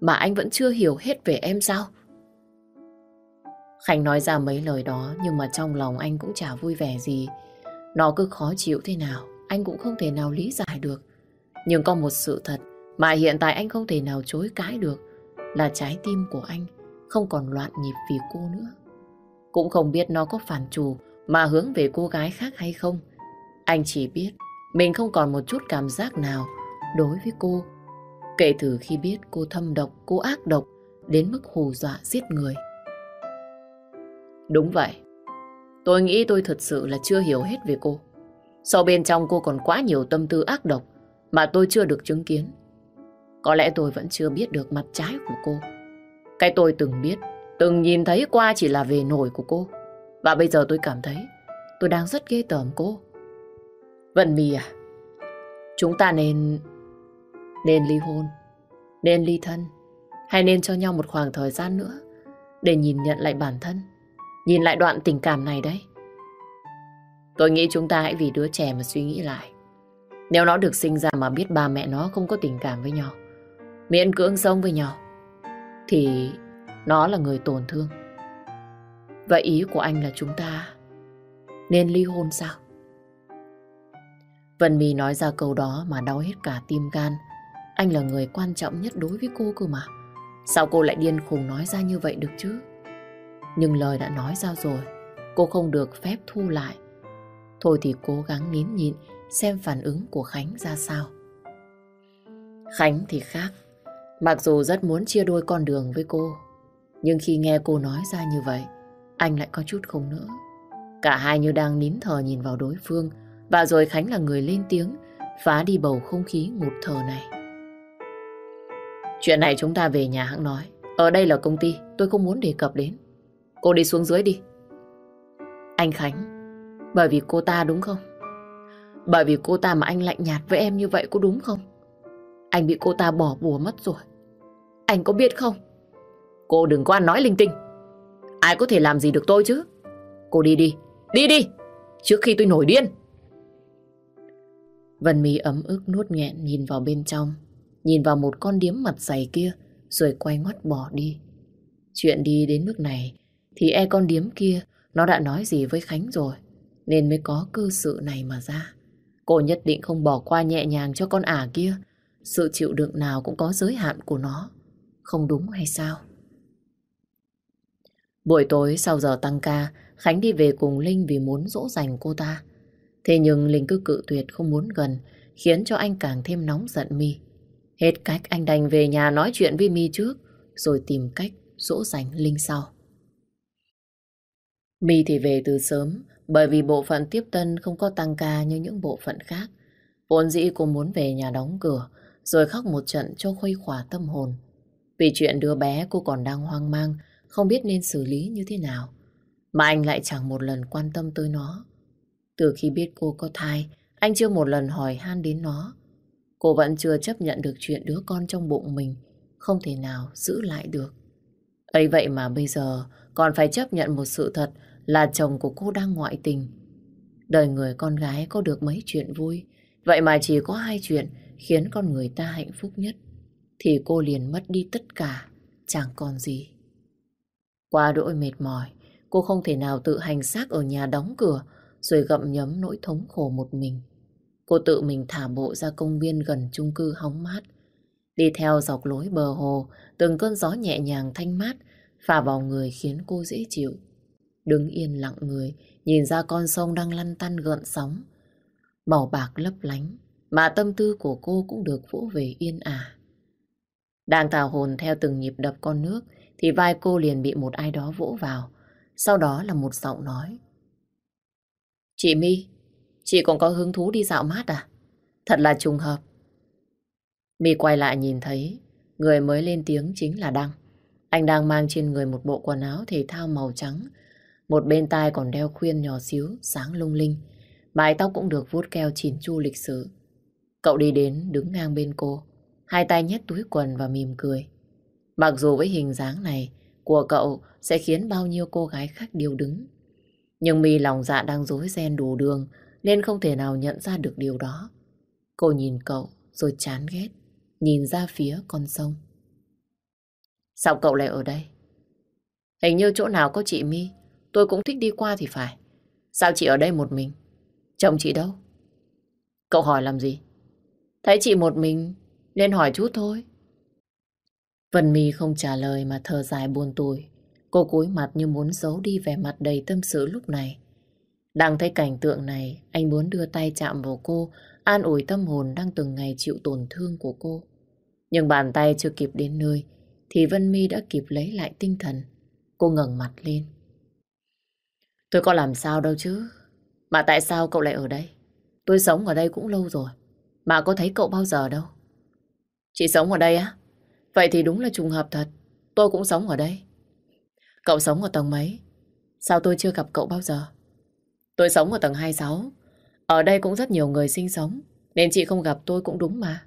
mà anh vẫn chưa hiểu hết về em sao? Khánh nói ra mấy lời đó nhưng mà trong lòng anh cũng chả vui vẻ gì. Nó cứ khó chịu thế nào, anh cũng không thể nào lý giải được. Nhưng có một sự thật mà hiện tại anh không thể nào chối cãi được là trái tim của anh không còn loạn nhịp vì cô nữa. Cũng không biết nó có phản chủ mà hướng về cô gái khác hay không. Anh chỉ biết mình không còn một chút cảm giác nào đối với cô. Kể từ khi biết cô thâm độc, cô ác độc đến mức hù dọa giết người. Đúng vậy. Tôi nghĩ tôi thật sự là chưa hiểu hết về cô. Sau bên trong cô còn quá nhiều tâm tư ác độc mà tôi chưa được chứng kiến. Có lẽ tôi vẫn chưa biết được mặt trái của cô. Cái tôi từng biết, từng nhìn thấy qua chỉ là về nổi của cô. Và bây giờ tôi cảm thấy tôi đang rất ghê tởm cô. Vận mì à, chúng ta nên... Nên ly hôn, nên ly thân, hay nên cho nhau một khoảng thời gian nữa để nhìn nhận lại bản thân, nhìn lại đoạn tình cảm này đấy. Tôi nghĩ chúng ta hãy vì đứa trẻ mà suy nghĩ lại. Nếu nó được sinh ra mà biết ba mẹ nó không có tình cảm với nhau, miễn cưỡng sống với nhau, thì nó là người tổn thương. Vậy ý của anh là chúng ta nên ly hôn sao? Vân My nói ra câu đó mà đau hết cả tim gan. Anh là người quan trọng nhất đối với cô cơ mà. Sao cô lại điên khùng nói ra như vậy được chứ? Nhưng lời đã nói ra rồi, cô không được phép thu lại. Thôi thì cố gắng nín nhịn xem phản ứng của Khánh ra sao. Khánh thì khác. Mặc dù rất muốn chia đôi con đường với cô, nhưng khi nghe cô nói ra như vậy, anh lại có chút không nữa. Cả hai như đang nín thở nhìn vào đối phương, và rồi Khánh là người lên tiếng, phá đi bầu không khí ngụt thở này. Chuyện này chúng ta về nhà hãng nói. Ở đây là công ty, tôi không muốn đề cập đến. Cô đi xuống dưới đi. Anh Khánh, bởi vì cô ta đúng không? Bởi vì cô ta mà anh lạnh nhạt với em như vậy có đúng không? Anh bị cô ta bỏ bùa mất rồi. Anh có biết không? Cô đừng có ăn nói linh tinh. Ai có thể làm gì được tôi chứ? Cô đi đi, đi đi, trước khi tôi nổi điên. Vân Mỹ ấm ức nuốt nghẹn nhìn vào bên trong, nhìn vào một con điếm mặt dày kia, rồi quay ngoắt bỏ đi. Chuyện đi đến mức này, thì e con điếm kia nó đã nói gì với Khánh rồi, nên mới có cơ sự này mà ra. Cô nhất định không bỏ qua nhẹ nhàng cho con ả kia, sự chịu đựng nào cũng có giới hạn của nó. Không đúng hay sao? Buổi tối sau giờ tăng ca, Khánh đi về cùng Linh vì muốn dỗ dành cô ta. Thế nhưng Linh cứ cự tuyệt không muốn gần, khiến cho anh càng thêm nóng giận Mi. Hết cách anh đành về nhà nói chuyện với Mi trước, rồi tìm cách dỗ dành Linh sau. Mi thì về từ sớm, bởi vì bộ phận tiếp tân không có tăng ca như những bộ phận khác. Vốn dĩ cô muốn về nhà đóng cửa, rồi khóc một trận cho khuây khỏa tâm hồn. Vì chuyện đứa bé cô còn đang hoang mang, không biết nên xử lý như thế nào. Mà anh lại chẳng một lần quan tâm tới nó. Từ khi biết cô có thai, anh chưa một lần hỏi han đến nó. Cô vẫn chưa chấp nhận được chuyện đứa con trong bụng mình, không thể nào giữ lại được. ấy vậy mà bây giờ còn phải chấp nhận một sự thật là chồng của cô đang ngoại tình. Đời người con gái có được mấy chuyện vui, vậy mà chỉ có hai chuyện khiến con người ta hạnh phúc nhất, thì cô liền mất đi tất cả, chẳng còn gì. Qua đỗi mệt mỏi, cô không thể nào tự hành xác ở nhà đóng cửa rồi gậm nhấm nỗi thống khổ một mình. Cô tự mình thả bộ ra công viên gần chung cư hóng mát. Đi theo dọc lối bờ hồ, từng cơn gió nhẹ nhàng thanh mát phả vào người khiến cô dễ chịu. Đứng yên lặng người, nhìn ra con sông đang lăn tăn gợn sóng. Màu bạc lấp lánh, mà tâm tư của cô cũng được vỗ về yên ả. Đang tào hồn theo từng nhịp đập con nước, thì vai cô liền bị một ai đó vỗ vào. Sau đó là một giọng nói. Chị My, chị còn có hứng thú đi dạo mát à? Thật là trùng hợp. My quay lại nhìn thấy người mới lên tiếng chính là Đăng. Anh đang mang trên người một bộ quần áo thể thao màu trắng. Một bên tai còn đeo khuyên nhỏ xíu, sáng lung linh. Mái tóc cũng được vuốt keo chỉn chu lịch sự. Cậu đi đến đứng ngang bên cô, hai tay nhét túi quần và mỉm cười. Mặc dù với hình dáng này của cậu sẽ khiến bao nhiêu cô gái khác điêu đứng. Nhưng mi lòng dạ đang rối ren đủ đường nên không thể nào nhận ra được điều đó. Cô nhìn cậu rồi chán ghét, nhìn ra phía con sông. Sao cậu lại ở đây? Hình như chỗ nào có chị mi tôi cũng thích đi qua thì phải. Sao chị ở đây một mình? Chồng chị đâu? Cậu hỏi làm gì? Thấy chị một mình nên hỏi chút thôi. Vân Mi không trả lời mà thở dài buồn tủi. Cô cúi mặt như muốn giấu đi vẻ mặt đầy tâm sự lúc này. Đang thấy cảnh tượng này, anh muốn đưa tay chạm vào cô, an ủi tâm hồn đang từng ngày chịu tổn thương của cô. Nhưng bàn tay chưa kịp đến nơi, thì Vân Mi đã kịp lấy lại tinh thần. Cô ngẩng mặt lên. Tôi có làm sao đâu chứ. Mà tại sao cậu lại ở đây? Tôi sống ở đây cũng lâu rồi. Mà có thấy cậu bao giờ đâu. Chị sống ở đây á? Vậy thì đúng là trùng hợp thật. Tôi cũng sống ở đây. Cậu sống ở tầng mấy? Sao tôi chưa gặp cậu bao giờ? Tôi sống ở tầng 26. Ở đây cũng rất nhiều người sinh sống. Nên chị không gặp tôi cũng đúng mà.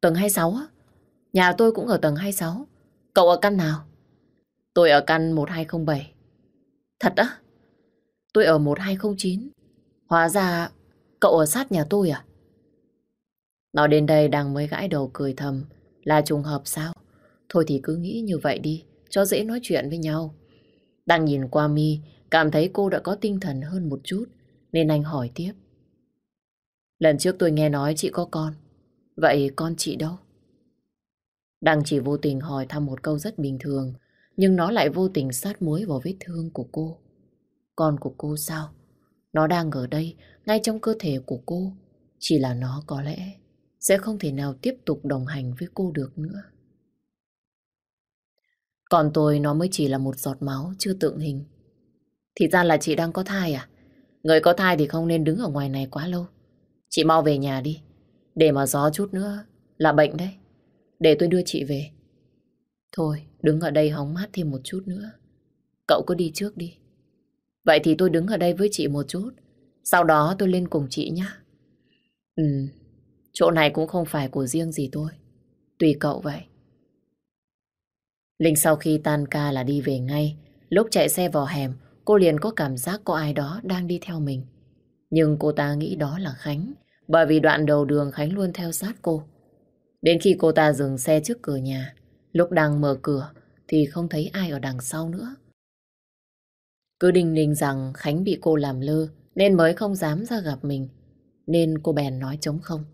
Tầng 26 á? Nhà tôi cũng ở tầng 26. Cậu ở căn nào? Tôi ở căn 1207. Thật á? Tôi ở 1209. Hóa ra cậu ở sát nhà tôi à? nó đến đây đang mới gãi đầu cười thầm. Là trùng hợp sao? Thôi thì cứ nghĩ như vậy đi, cho dễ nói chuyện với nhau. Đang nhìn qua mi, cảm thấy cô đã có tinh thần hơn một chút, nên anh hỏi tiếp. Lần trước tôi nghe nói chị có con, vậy con chị đâu? Đang chỉ vô tình hỏi thăm một câu rất bình thường, nhưng nó lại vô tình sát muối vào vết thương của cô. Con của cô sao? Nó đang ở đây, ngay trong cơ thể của cô. Chỉ là nó có lẽ sẽ không thể nào tiếp tục đồng hành với cô được nữa. Còn tôi nó mới chỉ là một giọt máu chưa tượng hình. Thì ra là chị đang có thai à? Người có thai thì không nên đứng ở ngoài này quá lâu. Chị mau về nhà đi. Để mà gió chút nữa là bệnh đấy. Để tôi đưa chị về. Thôi, đứng ở đây hóng mát thêm một chút nữa. Cậu cứ đi trước đi. Vậy thì tôi đứng ở đây với chị một chút. Sau đó tôi lên cùng chị nhé. Ừ, chỗ này cũng không phải của riêng gì tôi. Tùy cậu vậy. Linh sau khi tan ca là đi về ngay. Lúc chạy xe vào hẻm, cô liền có cảm giác có ai đó đang đi theo mình. Nhưng cô ta nghĩ đó là Khánh, bởi vì đoạn đầu đường Khánh luôn theo sát cô. Đến khi cô ta dừng xe trước cửa nhà, lúc đang mở cửa thì không thấy ai ở đằng sau nữa. Cứ đinh ninh rằng Khánh bị cô làm lơ nên mới không dám ra gặp mình. Nên cô bèn nói chống không.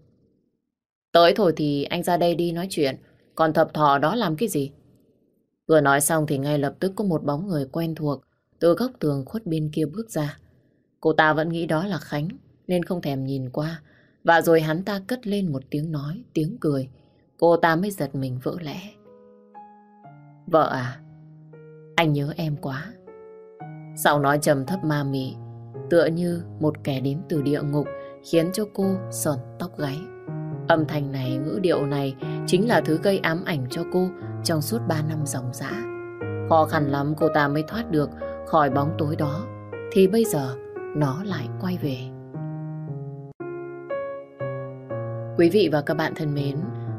Tới thôi thì anh ra đây đi nói chuyện, còn thập thọ đó làm cái gì? Vừa nói xong thì ngay lập tức có một bóng người quen thuộc từ góc tường khuất bên kia bước ra. Cô ta vẫn nghĩ đó là Khánh nên không thèm nhìn qua. Và rồi hắn ta cất lên một tiếng nói, tiếng cười. Cô ta mới giật mình vỡ lẽ. Vợ à, anh nhớ em quá. sau nói trầm thấp ma mị, tựa như một kẻ đến từ địa ngục khiến cho cô sờn tóc gáy. Âm thanh này, ngữ điệu này chính là thứ gây ám ảnh cho cô trong suốt 3 năm dòng dã. Khó khăn lắm cô ta mới thoát được khỏi bóng tối đó, thì bây giờ nó lại quay về. Quý vị và các bạn thân mến,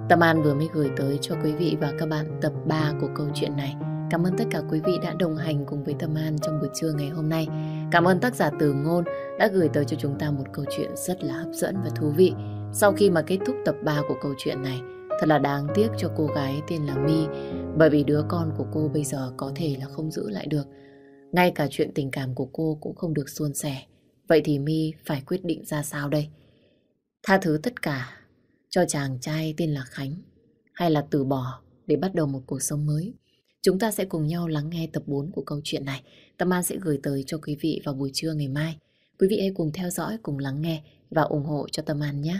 Tâm An vừa mới gửi tới cho quý vị và các bạn tập 3 của câu chuyện này. Cảm ơn tất cả quý vị đã đồng hành cùng với Tâm An trong buổi trưa ngày hôm nay. Cảm ơn tác giả Từ Ngôn đã gửi tới cho chúng ta một câu chuyện rất là hấp dẫn và thú vị. Sau khi mà kết thúc tập 3 của câu chuyện này, thật là đáng tiếc cho cô gái tên là My bởi vì đứa con của cô bây giờ có thể là không giữ lại được. Ngay cả chuyện tình cảm của cô cũng không được suôn sẻ. Vậy thì My phải quyết định ra sao đây? Tha thứ tất cả cho chàng trai tên là Khánh hay là từ bỏ để bắt đầu một cuộc sống mới? Chúng ta sẽ cùng nhau lắng nghe tập 4 của câu chuyện này. Tâm An sẽ gửi tới cho quý vị vào buổi trưa ngày mai. Quý vị hãy cùng theo dõi, cùng lắng nghe và ủng hộ cho Tâm An nhé.